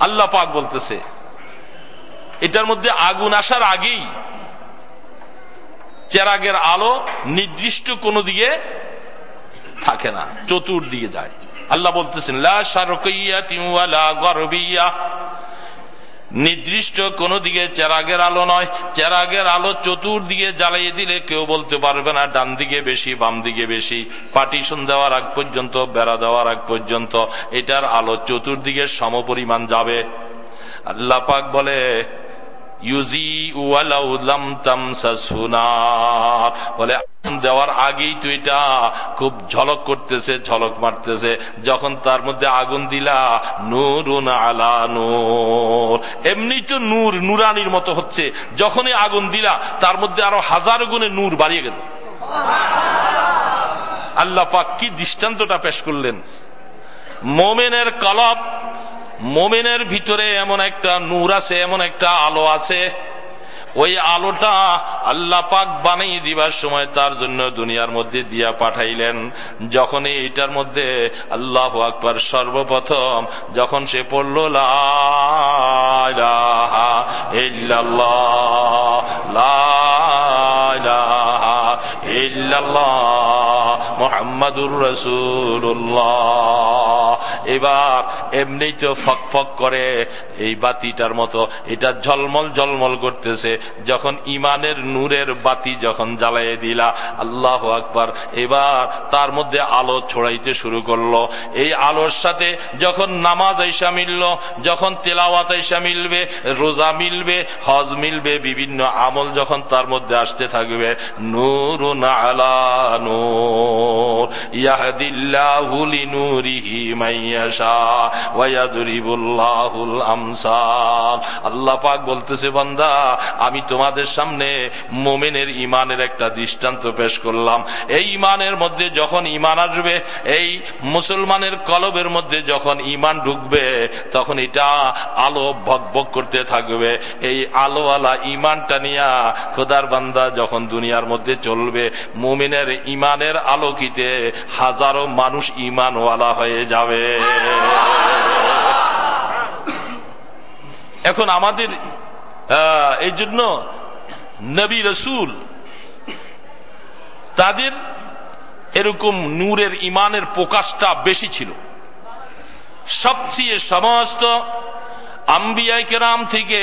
আল্লাহ পাক বলতেছে এটার মধ্যে আগুন আসার আগেই চেরাগের আলো নির্দিষ্ট কোন দিকে থাকে না, চতুর্দিকে যায়। আল্লাহ বলতেছেন গরবিয়া। নির্দিষ্ট কোন দিকে চেরাগের আলো নয়, চেরাগের আলো চতুর্দিকে জ্বালিয়ে দিলে কেউ বলতে পারবে না, ডান দিকে বেশি, বাম দিকে বেশি, পার্টিশন দেওয়ার আগ পর্যন্ত, বেড়া দেওয়ার আগ পর্যন্ত, এটার আলো চতুর্দিকে সমপরিমাণ যাবে। আল্লাহ পাক বলে বলে দেওয়ার আগেই তো এটা খুব ঝলক করতেছে, ঝলক মারতেছে। যখন তার মধ্যে আগুন দিলা, নুরুন আলা নূর। এমনি তো নূর নুরানির মতো হচ্ছে। যখনই আগুন দিলা, তার মধ্যে আরও হাজার গুণে নূর বাড়িয়ে গেল। আল্লাহ পাক কি দৃষ্টান্তটা পেশ করলেন। মোমেনের কলব মোমেনের ভিতরে এমন একটা নূর আছে, এমন একটা আলো আছে। ওই আলোটা আল্লাহ পাক বানিয়ে দিবার সময় তার জন্য দুনিয়ার মধ্যে দিয়া পাঠাইলেন। যখন এইটার মধ্যে আল্লাহ আকবর সর্বপ্রথম যখন সে পড়ল মোহাম্মদুর রসুল্লাহ এবার এমনি তো ফক ফক করে এই বাতিটার মতো। এটা ঝলমল ঝলমল করতেছে। যখন ইমানের নূরের বাতি যখন জ্বালাইয়ে দিলা, আল্লাহ আকবার। এবার তার মধ্যে আলো ছড়াইতে শুরু করল। এই আলোর সাথে যখন নামাজ আইসা মিলল, যখন তেলাওয়াত আইসা মিলবে, রোজা মিলবে, হজ মিলবে, বিভিন্ন আমল যখন তার মধ্যে আসতে থাকবে নূর আলা নূর, ইয়াহদিল্লাহু লিনুরিহি আল্লাহ পাক বলতেছে, বান্দা, আমি তোমাদের সামনে মোমেনের ইমানের একটা দৃষ্টান্ত পেশ করলাম। এই ইমানের মধ্যে যখন ইমান আসবে, এই মুসলমানের কলবের মধ্যে যখন ইমান ঢুকবে, তখন এটা আলো ভক করতে থাকবে। এই আলোওয়ালা ইমানটা নিয়া খোদার বান্দা যখন দুনিয়ার মধ্যে চলবে, মুমিনের ইমানের আলোকিতে হাজারো মানুষ ইমানওয়ালা হয়ে যাবে। এখন আমাদের এই জন্য নবী রসুল তাদের এরকম নূরের ইমানের প্রকাশটা বেশি ছিল। সবচেয়ে সমস্ত আম্বিয়াই কেরাম থেকে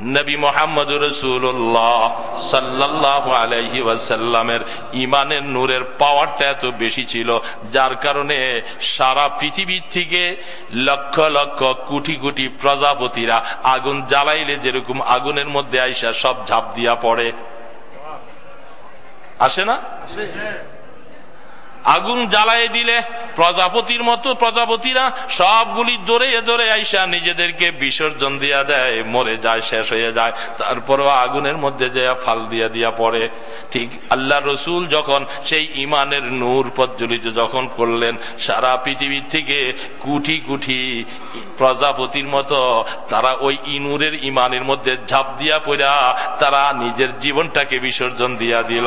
নবী মোহাম্মদ রসুল্লাহ সাল্লাহ আলহি ওয়াসাল্লামের ইমানের নূরের পাওয়ারটা এত বেশি ছিল, যার কারণে সারা পৃথিবীর থেকে লক্ষ লক্ষ কোটি কোটি প্রজাপতিরা আগুন জ্বালাইলে যেরকম আগুনের মধ্যে আইসা সব ঝাঁপ দিয়া পড়ে। আসে না? আগুন জ্বালায় দিলে প্রজাপতির মতো প্রজাপতিরা সবগুলি দৌড়ে দৌড়ে আইসা নিজেদেরকে বিসর্জন দিয়া দেয়, মরে যায়, শেষ হয়ে যায়। তারপরও আগুনের মধ্যে যে ফাল দিয়া দিয়া পড়ে। ঠিক আল্লাহ রসুল যখন সেই ইমানের নূর প্রজ্বলিত যখন করলেন, সারা পৃথিবীর থেকে কুঠি কুঠি প্রজাপতির মতো তারা ওই ইনুরের ইমানের মধ্যে ঝাঁপ দিয়া পড়া, তারা নিজের জীবনটাকে বিসর্জন দিয়া দিল।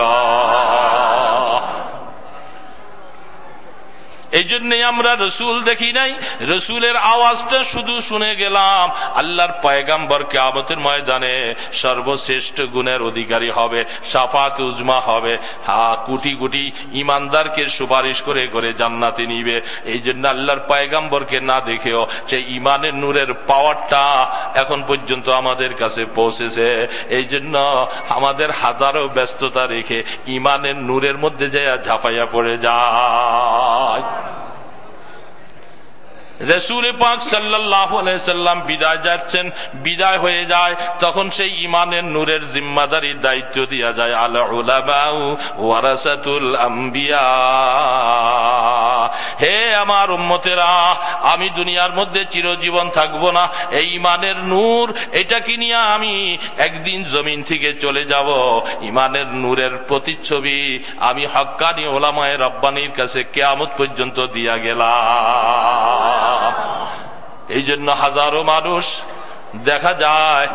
এই জন্যই আমরা রসুল দেখি নাই। রসুলের আওয়াজটা শুধু শুনে গেলাম, আল্লাহর পয়গাম্বর কেয়ামতের ময়দানে সর্বশ্রেষ্ঠ গুণের অধিকারী হবে সাফাত উজমা হবে। হা, কুটি কুটি ইমানদারকে সুপারিশ করে করে জান্নাতে নিবে। এই জন্য আল্লাহর পয়গাম্বরকে না দেখেও সেই ইমানের নূরের পাওয়ারটা এখন পর্যন্ত আমাদের কাছে পৌঁছেছে এই জন্য আমাদের হাজারো ব্যস্ততা রেখে ইমানের নূরের মধ্যে যায় ঝাঁপাইয়া পড়ে যায়। রসুল পাক সাল্লাহ সাল্লাম বিদায় যাচ্ছেন, বিদায় হয়ে যায়, তখন সেই ইমানের নূরের জিম্মাদারির দায়িত্ব দিয়া যায় আল্লাহ ওয়ারাসাতুল আম্বিয়া। হে আমার উম্মতেরা, আমি দুনিয়ার মধ্যে চিরজীবন থাকব না, এই ইমানের নূর এটাকে নিয়ে আমি একদিন জমিন থেকে চলে যাব? ইমানের নূরের প্রতিচ্ছবি আমি হক্কানি ওলামায় রব্বানির কাছে কেয়ামত পর্যন্ত দিয়া গেলাম। এই জন্য হাজারো মানুষ দেখা যায়।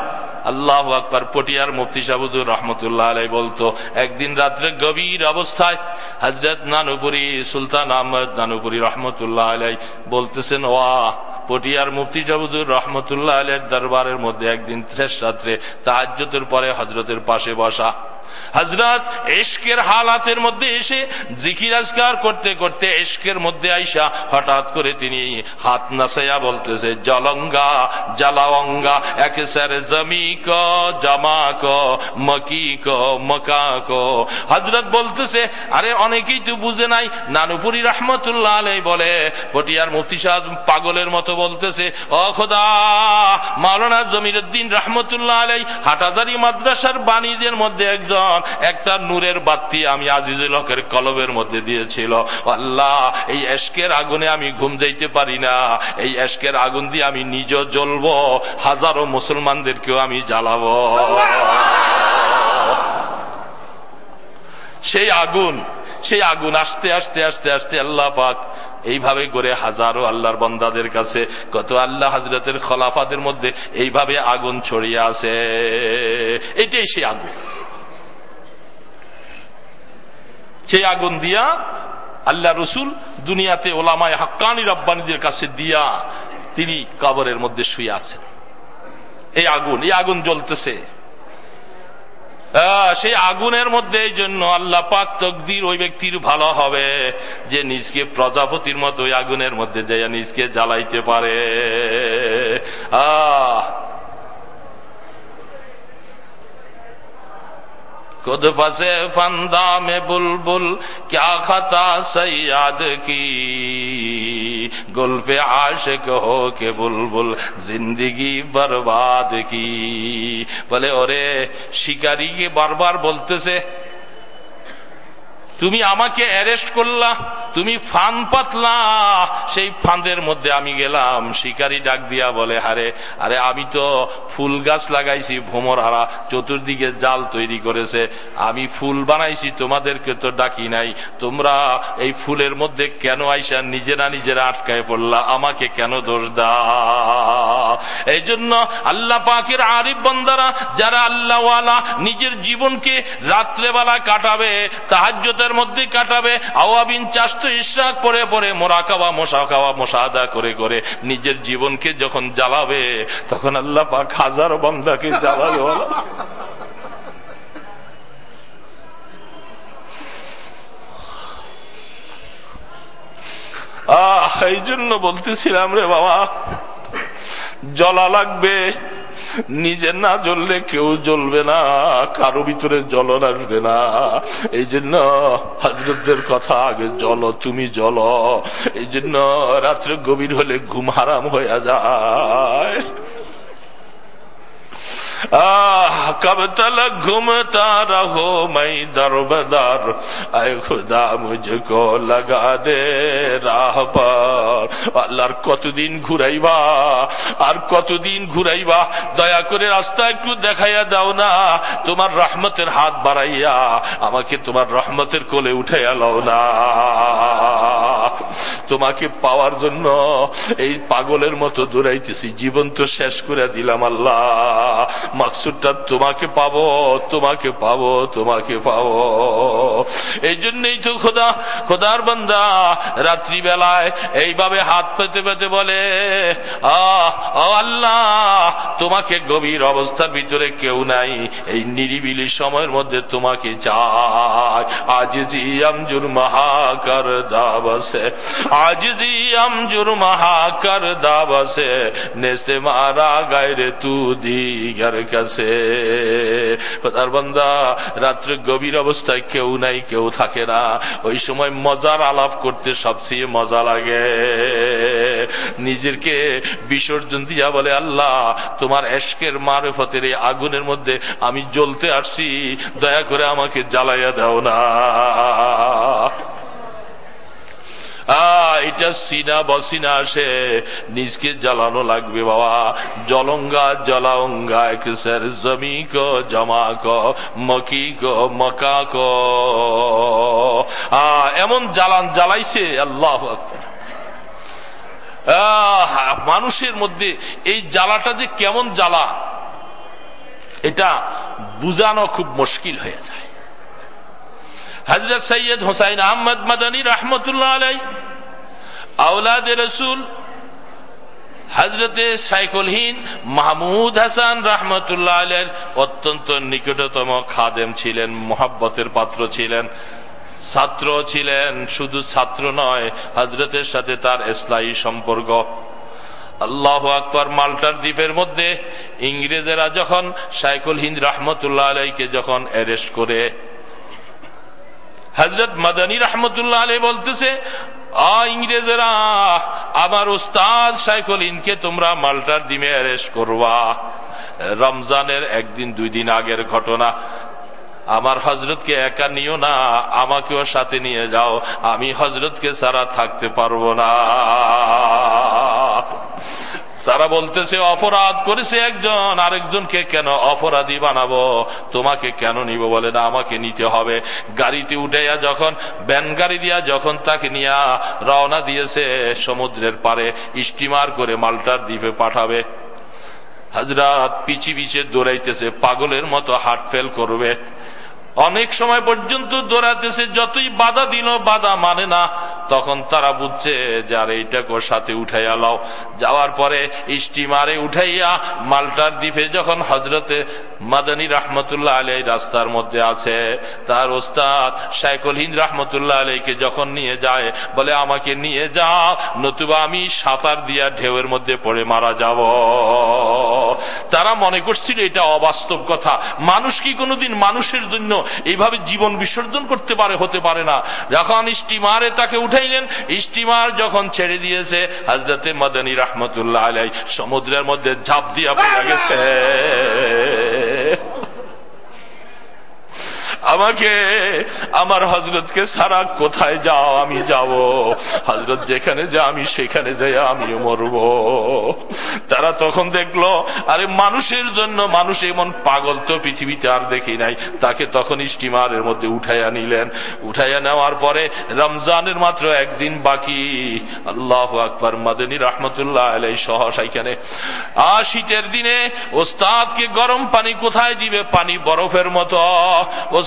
আল্লাহ আকবর পটিয়ার মুফতি সাহুজুর রহমতুল্লাহ আলাই বলতো, একদিন রাত্রে গভীর অবস্থায় হজরত নানুপুরি, সুলতান আহমদ নানুপুরি রহমতুল্লাহ আলাই বলতেছেন ওয়া পটিয়ার মুফতি জাবুদুর রহমতুল্লাহ আলের দরবারের মধ্যে একদিন শেষ রাত্রে তাহাজ্যতের পরে হজরতের পাশে বসা। হজরত এশকের হালাতের মধ্যে এসে জিকির আজকার করতে করতে এশকের মধ্যে আইসা হঠাৎ করে তিনি হাত নাসাইয়া বলতেছে, জলঙ্গা, জালাওঙ্গা, এক স্যার জমি ক, জামা ক, মকি ক, মকা ক। হজরত বলতেছে, আরে অনেকেই তো বুঝে নাই। নানুপুরি রহমতুল্লাহ আলাই বলে, পটিয়ার মুফতি সাহ পাগলের মতো বলতেছে, ও খোদা, মাওলানা জমিরুদ্দিন রহমতুল্লাহ আলাই হাটাদারি মাদ্রাসার বাণীদের মধ্যে একজন একটা নূরের বাতি আমি আজিজুল হকের কলবের মধ্যে দিয়েছিল। আল্লাহ, এই এশকের আগুনে আমি ঘুম যাইতে পারি না। এই এশকের আগুন দিয়ে আমি নিজ জ্বলব, হাজারো মুসলমানদেরকেও আমি জ্বালাবো। সেই আগুন সেই আগুন আসতে আসতে আসতে আসতে আল্লাহ পাক এইভাবে করে হাজারো আল্লাহর বন্দাদের কাছে, কত আল্লাহ হাজরতের খলাফাদের মধ্যে এইভাবে আগুন ছড়িয়ে আছে। এটাই সেই আগুন। সেই আগুন দিয়া আল্লাহ রসুল দুনিয়াতে ওলামায় হাক্কানি রব্বানীদের কাছে দিয়া তিনি কবরের মধ্যে শুয়ে আছেন। এই আগুন এই আগুন জ্বলতেছে। সেই আগুনের মধ্যে এই জন্য আল্লাহ পাক তকদির ওই ব্যক্তির ভালো হবে যে নিজকে প্রজাপতির মতো ওই আগুনের মধ্যে যাইয়া নিজকে জ্বালাইতে পারে। আহ خود بسے فندا میں بلبل کیا خطا سیاد کی؟ گل پہ عاشق ہو کے بلبل زندگی برباد کی۔ بولے اور شکاری کے بار بار بولتے سے তুমি আমাকে অ্যারেস্ট করলা, তুমি ফান পাতলা। সেই ফাঁদের মধ্যে আমি গেলাম, শিকারি ডাক দিয়া বলে হারে আরে আমি তো ফুল গাছ লাগাইছি, ভোমর হারা, চতুর্দিকে জাল তৈরি করেছে। আমি ফুল বানাইছি, তোমাদেরকে তো ডাকি নাই। তোমরা এই ফুলের মধ্যে কেন আইসা নিজেরা নিজেরা আটকায় পড়লা? আমাকে কেন দোষ দা এই জন্য আল্লাহ পাকের আরিফ বন্দারা, যারা আল্লাহওয়ালা নিজের জীবনকে রাত্রেবেলা কাটাবে তাহাজ্যতের মধ্যে কাটাবে। আওয়াবিন চাস্ত ইশরাক পরে পরে মোরা খাওয়া মশা খাওয়া মশাদা করে করে নিজের জীবনকে যখন জ্বালাবে, তখন আল্লাহ পাক হাজার বন্দাকে জ্বালাবে আহ এই জন্য বলতেছিলাম রে বাবা জলা লাগবে। নিজে না জ্বললে কেউ জ্বলবে না, কারও ভিতরে জ্বলন আসবে না। এই জন্য হজরতদের কথা আগে জল তুমি জল এই জন্য রাত্রে গভীর হলে ঘুম হারাম হয়ে যায়। কব তল تلک گھومتا رہو میں در بدر اے خدا مجھ کو لگا আল্লাহর কতদিন ঘুরাইবা, আর কতদিন ঘুরাইবা, দয়া করে রাস্তা একটু দেখাইয়া দাও না। তোমার রহমতের হাত বাড়াইয়া আমাকে তোমার রহমতের কোলে উঠাইয়া লও না। তোমাকে পাওয়ার জন্য এই পাগলের মতো দৌড়াইতেছি জীবন তো শেষ করে দিলাম আল্লাহ। মাকসুদটা তোমাকে পাবো তোমাকে পাবো তোমাকে পাবো। এই জন্যই তো খোদা, খোদার বান্দা রাত্রিবেলায় এইভাবে হাত পেতে পেতে বলে আল্লাহ, তোমাকে গভীর অবস্থার ভিতরে কেউ নাই। এই নিরিবিলি সময়ের মধ্যে তোমাকে চায় আজ জি আমজুর মহাকার দাবসে আজ জি আমজুর মহাকার দাবসে নেস্তে মারা গায়রে তু দিগার কাছে। তার বন্দা, রাত্রে গভীর অবস্থায় কেউ নাই, কেউ থাকে না। ওই সময় মজার আলাপ করতে সবচেয়ে মজা লাগে। নিজেরকে বিসর্জন দিয়া বলে, আল্লাহ, তোমার এশকের মারেফতের এই আগুনের মধ্যে আমি জ্বলতে আসছি, দয়া করে আমাকে জ্বালাইয়া দাও না। এটা সিনা বসিনা আসে। নিজকে জ্বালানো লাগবে বাবা। জলঙ্গা জলাঙ্গা একসের জমি ক, জমা ক, মকি ক, মকা ক। এমন জ্বালান জ্বালাইছে, আল্লাহ মানুষের মধ্যে এই জ্বালাটা যে কেমন জ্বালা, এটা বুঝানো খুব মুশকিল হয়ে যায়। হজরত সৈয়দ হোসাইন আহমদ মাদানী রহমতুল্লাহ আলাই আউলাদ রসুল হজরতে সাইকুলহীন মাহমুদ হাসান রহমতুল্লাহ আলের অত্যন্ত নিকটতম খাদেম ছিলেন, মোহাব্বতের পাত্র ছিলেন, ছাত্র ছিলেন, শুধু ছাত্র নয় হজরতের সাথে তার ইসলাই সম্পর্ক। আল্লাহ আকবর মাল্টার দ্বীপের মধ্যে ইংরেজেরা যখন সাইকুল হিন্দ রহমতুল্লাহ আলাইকে যখন অ্যারেস্ট করে হজরত মাদানী রহমতুল্লাহ আলী বলতেছে ইংরেজেরা, আমার উস্তাদ সাইকুল ইনকে তোমরা মাল্টার ডিমে অ্যারেস্ট করবা। রমজানের একদিন, দুই দিন আগের ঘটনা। আমার হজরতকে একা নিও না, আমাকেও সাথে নিয়ে যাও। আমি হজরতকে ছাড়া থাকতে পারব না। তারা বলতেছে, অপরাধ করেছে একজন, আরেকজনকে কেন অপরাধী বানাবো? তোমাকে কেন নিব বলে না? আমাকে নিতে হবে। গাড়িতে উঠাইয়া যখন ব্যান গাড়ি দিয়া যখন তাকে নিয়া রওনা দিয়েছে সমুদ্রের পারে স্টিমার করে মাল্টার দ্বীপে পাঠাবে। হাজরাত পিছি পিছে দৌড়াইতেছে, পাগলের মতো হাট ফেল করবে। অনেক সময় পর্যন্ত দৌড়াতেছে, যতই বাধা দিল, বাধা মানে না। তখন তারা বুঝছে যে, আর এইটাকে সাথে উঠাইয়া লাও। যাওয়ার পরে স্টিমারে উঠাইয়া মাল্টার দ্বীপে যখন হজরতে মাদানী রহমতুল্লাহ আলী রাস্তার মধ্যে আছে, তার ওস্তাদ শাইকুল হিন্দ রহমতুল্লাহ আলীকে যখন নিয়ে যায়, বলে, আমাকে নিয়ে যা নতুবা আমি সাঁতার দিয়া ঢেউয়ের মধ্যে পড়ে মারা যাব। তারা মনে করছিল, এটা অবাস্তব কথা। মানুষ কি কোনোদিন মানুষের জন্য এইভাবে জীবন বিসর্জন করতে পারে, হতে পারে না। যখন স্টিমারে তাকে উঠাইলেন স্টিমার যখন ছেড়ে দিয়েছে হাজরতে মদনী রহমতুল্লাহ আলাই সমুদ্রের মধ্যে ঝাঁপ দিয়া গেছে। আমাকে, আমার হজরতকে সারা কোথায় যাও, আমি যাব। হজরত যেখানে যা, আমি সেখানে যাই আমিও মরব। তারা তখন দেখল, আরে মানুষের জন্য মানুষ এমন পাগল তো পৃথিবীতে আর দেখি নাই। তাকে তখন স্টিমারের মধ্যে উঠাইয়া নিলেন। উঠাইয়া নেওয়ার পরে রমজানের মাত্র একদিন বাকি। আল্লাহ আকবর, মাদনী রহমতুল্লাহ আলাই সহ সাইখানে আর শীতের দিনে ওস্তাদকে গরম পানি কোথায় দিবে? পানি বরফের মতো।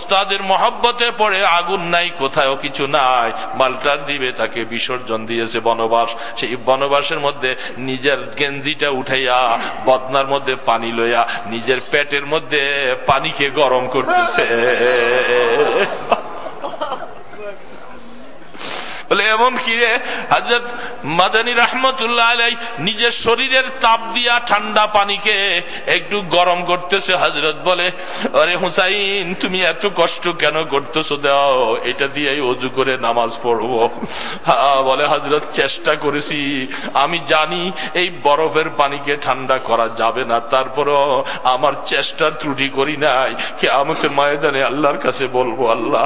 ওস্তাদের মহব্বতে পড়ে আগুন নাই কোথাও কিছু নাই। মাল্টার দিবে, তাকে বিসর্জন দিয়েছে বনবাস। সেই বনবাসের মধ্যে নিজের গেঞ্জিটা উঠাইয়া, বদনার মধ্যে পানি লইয়া, নিজের পেটের মধ্যে পানিকে গরম করতেছে। বলে, এমন কি রে? হাজরত মাদানী রহমতুল্লাহ আলাই নিজের শরীরের তাপ দিয়া ঠান্ডা পানিকে একটু গরম করতেছে হজরত বলে, আরে হুসাইন, তুমি এত কষ্ট কেন করতেছো? দাও, এটা দিয়ে অজু করে নামাজ পড়ব। বলে হজরত চেষ্টা করেছি। আমি জানি এই বরফের পানিকে ঠান্ডা করা যাবে না, তারপরও আমার চেষ্টার ত্রুটি করি নাই। কে আমাকে ময়দানে আল্লাহর কাছে বলব, আল্লাহ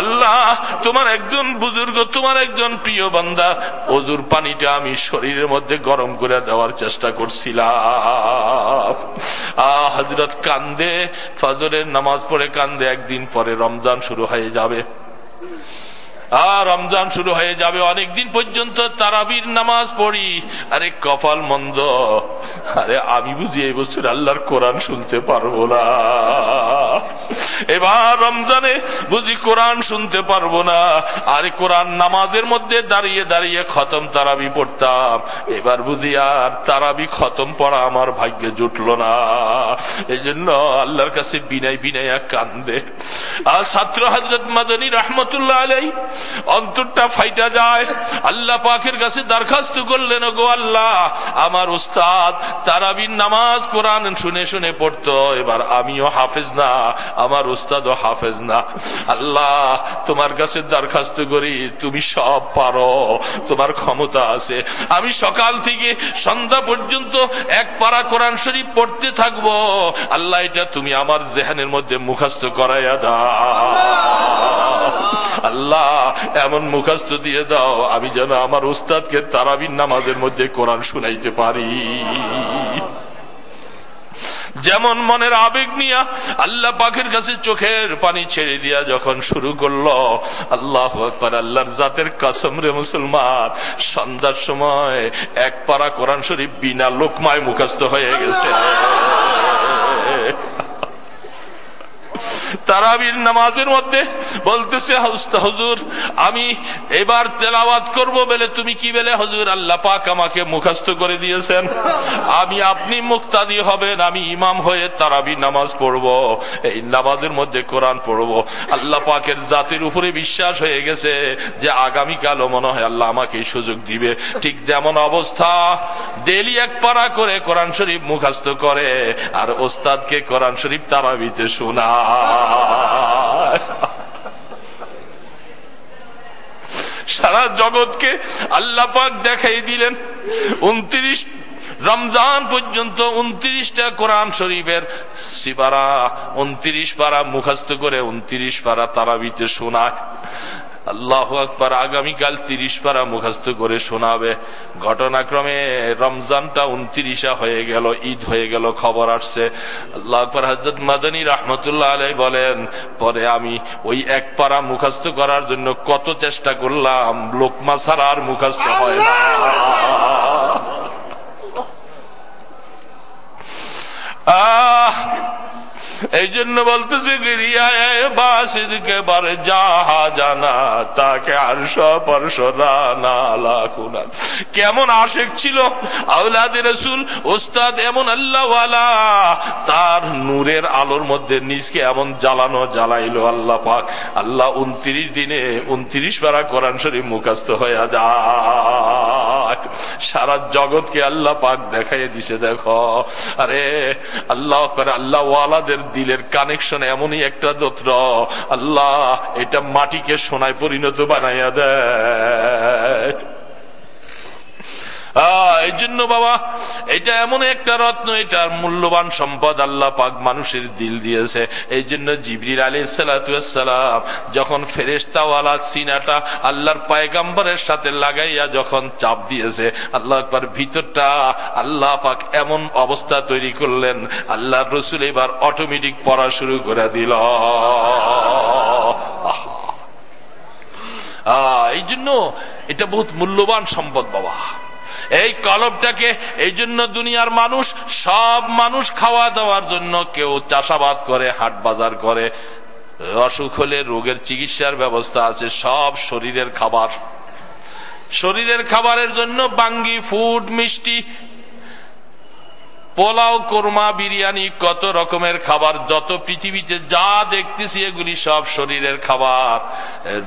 আল্লাহ, তোমার একজন বুজুর্গ তোমার আমার একজন প্রিয় বান্দা, অজুর পানিটা আমি শরীরের মধ্যে গরম করে দেওয়ার চেষ্টা করছিলাম। আ হজরত কান্দে, ফজরের নামাজ পড়ে কান্দে, একদিন পরে রমজান শুরু হয়ে যাবে। আর রমজান শুরু হয়ে যাবে অনেক দিন পর্যন্ত তারাবির নামাজ পড়ি। আরে কপাল মন্দ। আরে আমি বুঝি এই বছর আল্লাহর কোরআন শুনতে পারব না। এবার রমজানে বুঝি কোরআন শুনতে পারব না। আরে কোরআন নামাজের মধ্যে দাঁড়িয়ে দাঁড়িয়ে খতম তারাবি পড়তাম। এবার বুঝি আর তারাবি খতম পড়া আমার ভাগ্যে জুটল না। এই জন্য আল্লাহর কাছে বিনাই বিনাইয়া কান্দে। আর ছাত্র হজরত মাদানী রহমতুল্লাহ আলাই অন্তরটা ফাইটা যায়। আল্লাহ পাকের কাছে দরখাস্ত করলেন গো আল্লাহ, আমার উস্তাদ তারাবিন নামাজ কোরআন শুনে শুনে পড়তো, এবার আমিও হাফেজ না, আমার উস্তাদও হাফেজ না। আল্লাহ, তোমার কাছে দরখাস্ত করি, তুমি সব পারো, তোমার ক্ষমতা আছে। আমি সকাল থেকে সন্ধ্যা পর্যন্ত এক পারা কোরআন শরীফ পড়তে থাকব। আল্লাহ, এটা তুমি আমার জেহানের মধ্যে মুখাস্ত করাইয়া দাও। আল্লাহ, এমন মুখাস্ত দিয়ে দাও, আমি যেন আমার উস্তাদকে তারাবিন নামাজের মধ্যে কোরআন শুনাইতে পারি। যেমন মনের আবেগ নিয়া আল্লাহ পাখের কাছে চোখের পানি ছেড়ে দিয়া যখন শুরু করল, আল্লাহ আকবর, আল্লাহর জাতের কাসম রে মুসলমান, সন্ধ্যার সময় এক পারা কোরআন শরীফ বিনা লোকমায় মুখস্থ হয়ে গেছে। তারাবির নামাজের মধ্যে বলতেছে হজুর, আমি এবার তেলাওয়াত করব বলে তুমি কি বলে? হজুর, আল্লাহ পাক আমাকে মুখাস্ত করে দিয়েছেন। আমি আপনি মুক্তাদি হবেন, আমি ইমাম হয়ে তারাবি নামাজ পড়ব। এই নামাজের মধ্যে কোরআন পড়ব। আল্লাহ পাকের জাতির উপরে বিশ্বাস হয়ে গেছে যে আগামীকালও মনে হয় আল্লাহ আমাকে এই সুযোগ দিবে। ঠিক যেমন অবস্থা ডেলি এক পারা করে কোরআন শরীফ মুখাস্ত করে, আর ওস্তাদকে কোরআন শরীফ তারাবিতে শোনা সারা জগৎকে আল্লাপাক দেখাই দিলেন। উনত্রিশ রমজান পর্যন্ত উনত্রিশটা কোরআন শরীফের সিপারা, উনত্রিশ পারা মুখস্থ করে উনত্রিশ পারা তারাবিতে শোনায়। আল্লাহ আকবর আগামীকাল তিরিশ পারা মুখস্থ করে শোনাবে। ঘটনাক্রমে রমজানটা উনত্রিশা হয়ে গেল, ঈদ হয়ে গেল, খবর আসছে। আল্লাহ আকবর হজরত মাদানী রহমতুল্লাহ আলাই বলেন, পরে আমি ওই এক পারা মুখস্থ করার জন্য কত চেষ্টা করলাম, লোকমা ছাড়া আর মুখস্থ হয় না। আহ! এই জন্য বলতেছে বাসিদকে বার যাহা জানা, তাকে আর সপরশরানা কেমন আশেক ছিল আউলাদ রসুল ওস্তাদ এমন আল্লাহওয়ালা, তার নূরের আলোর মধ্যে নিজকে এমন জ্বালানো, জ্বালাইল আল্লাহ পাক। আল্লাহ উনত্রিশ দিনে উনত্রিশ পারা কোরআন শরীফ মুখাস্ত হয়ে যায় সারা জগৎকে আল্লাহ পাক দেখাই দিছে, দেখো। আরে, আল্লাহ করে আল্লাহ ওয়ালাদের দিলের কানেকশন এমনই একটা যত্র আল্লাহ এটা মাটিকে সোনায় পরিণত বানাইয়া দেয়। এই জন্য বাবা, এটা এমন একটা রত্ন, এটার মূল্যবান সম্পদ আল্লাহ পাক মানুষের দিল দিয়েছে। এই জন্য জিবরির আলী সালাতাম যখন ফেরেস্তাওয়ালা সিনাটা আল্লাহর পায়গাম্বরের সাথে লাগাইয়া যখন চাপ দিয়েছে, আল্লাহ একবার ভিতরটা আল্লাহ পাক এমন অবস্থা তৈরি করলেন আল্লাহ রসুল এবার অটোমেটিক পড়া শুরু করে দিল। এই জন্য এটা বহুত মূল্যবান সম্পদ বাবা। এই কলবটাকে, এই জন্য দুনিয়ার মানুষ, সব মানুষ খাওয়া দাওয়ার জন্য কেউ চাষাবাদ করে, হাট বাজার করে, অসুখ হলে রোগের চিকিৎসার ব্যবস্থা আছে, সব শরীরের খাবার। শরীরের খাবারের জন্য বাঙ্গি, ফুড, মিষ্টি পোলাও, কোরমা, বিরিয়ানি, কত রকমের খাবার, যত পৃথিবীতে যা দেখতেছি এগুলি সব শরীরের খাবার।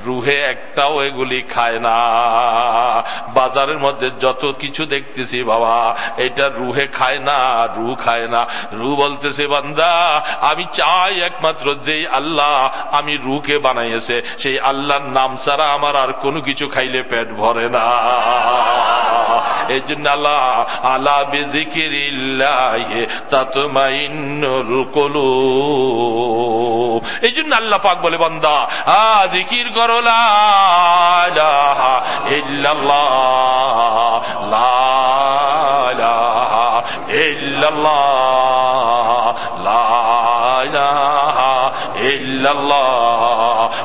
রুহে একটাও এগুলি খায় না। বাজারের মধ্যে যত কিছু দেখতেছি বাবা, এটা রুহে খায় না, রু খায় না। রু বলতেছে, বান্দা, আমি চাই একমাত্র যেই আল্লাহ আমি রুকে বানাইয়েছে, সেই আল্লাহর নাম ছাড়া আমার আর কোনো কিছু খাইলে পেট ভরে না। এই জন্য আল্লাহ আল্লাহ বেজিকিরিল্লা এই জন্য আল্লাহ পাক বলে বন্দা জিকির করো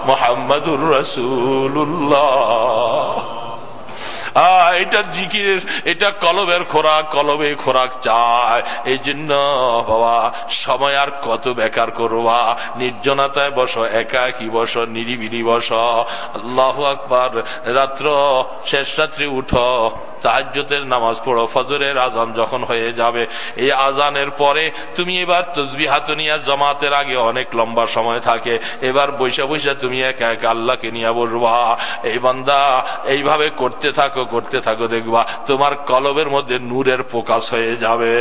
মোহাম্মদুর রসুল্লাহ এটা জিকির, এটা কলবের খোরাক, কলবে খোরাক চায়। এই জন্য বাবা, সময় আর কত বেকার করবা? নির্জনতায় বস একা কি বস, নিরিবিলি বস। আল্লাহ আকবার। রাত্র, শেষ রাত্রি উঠো। তাহাজ্যতের নামাজ পড়ো, ফজরের আজান যখন হয়ে যাবে, এই আজানের পরে তুমি এবার তসবি হাতনিয়া জমাতের আগে অনেক লম্বা সময় থাকে, এবার বৈশা বৈশা তুমি একা একা আল্লাহকে নিয়ে বসবা। এই বান্দা, এইভাবে করতে থাকো করতে থাকো, দেখবা তোমার কলবের মধ্যে নূরের প্রকাশ হয়ে যাবে।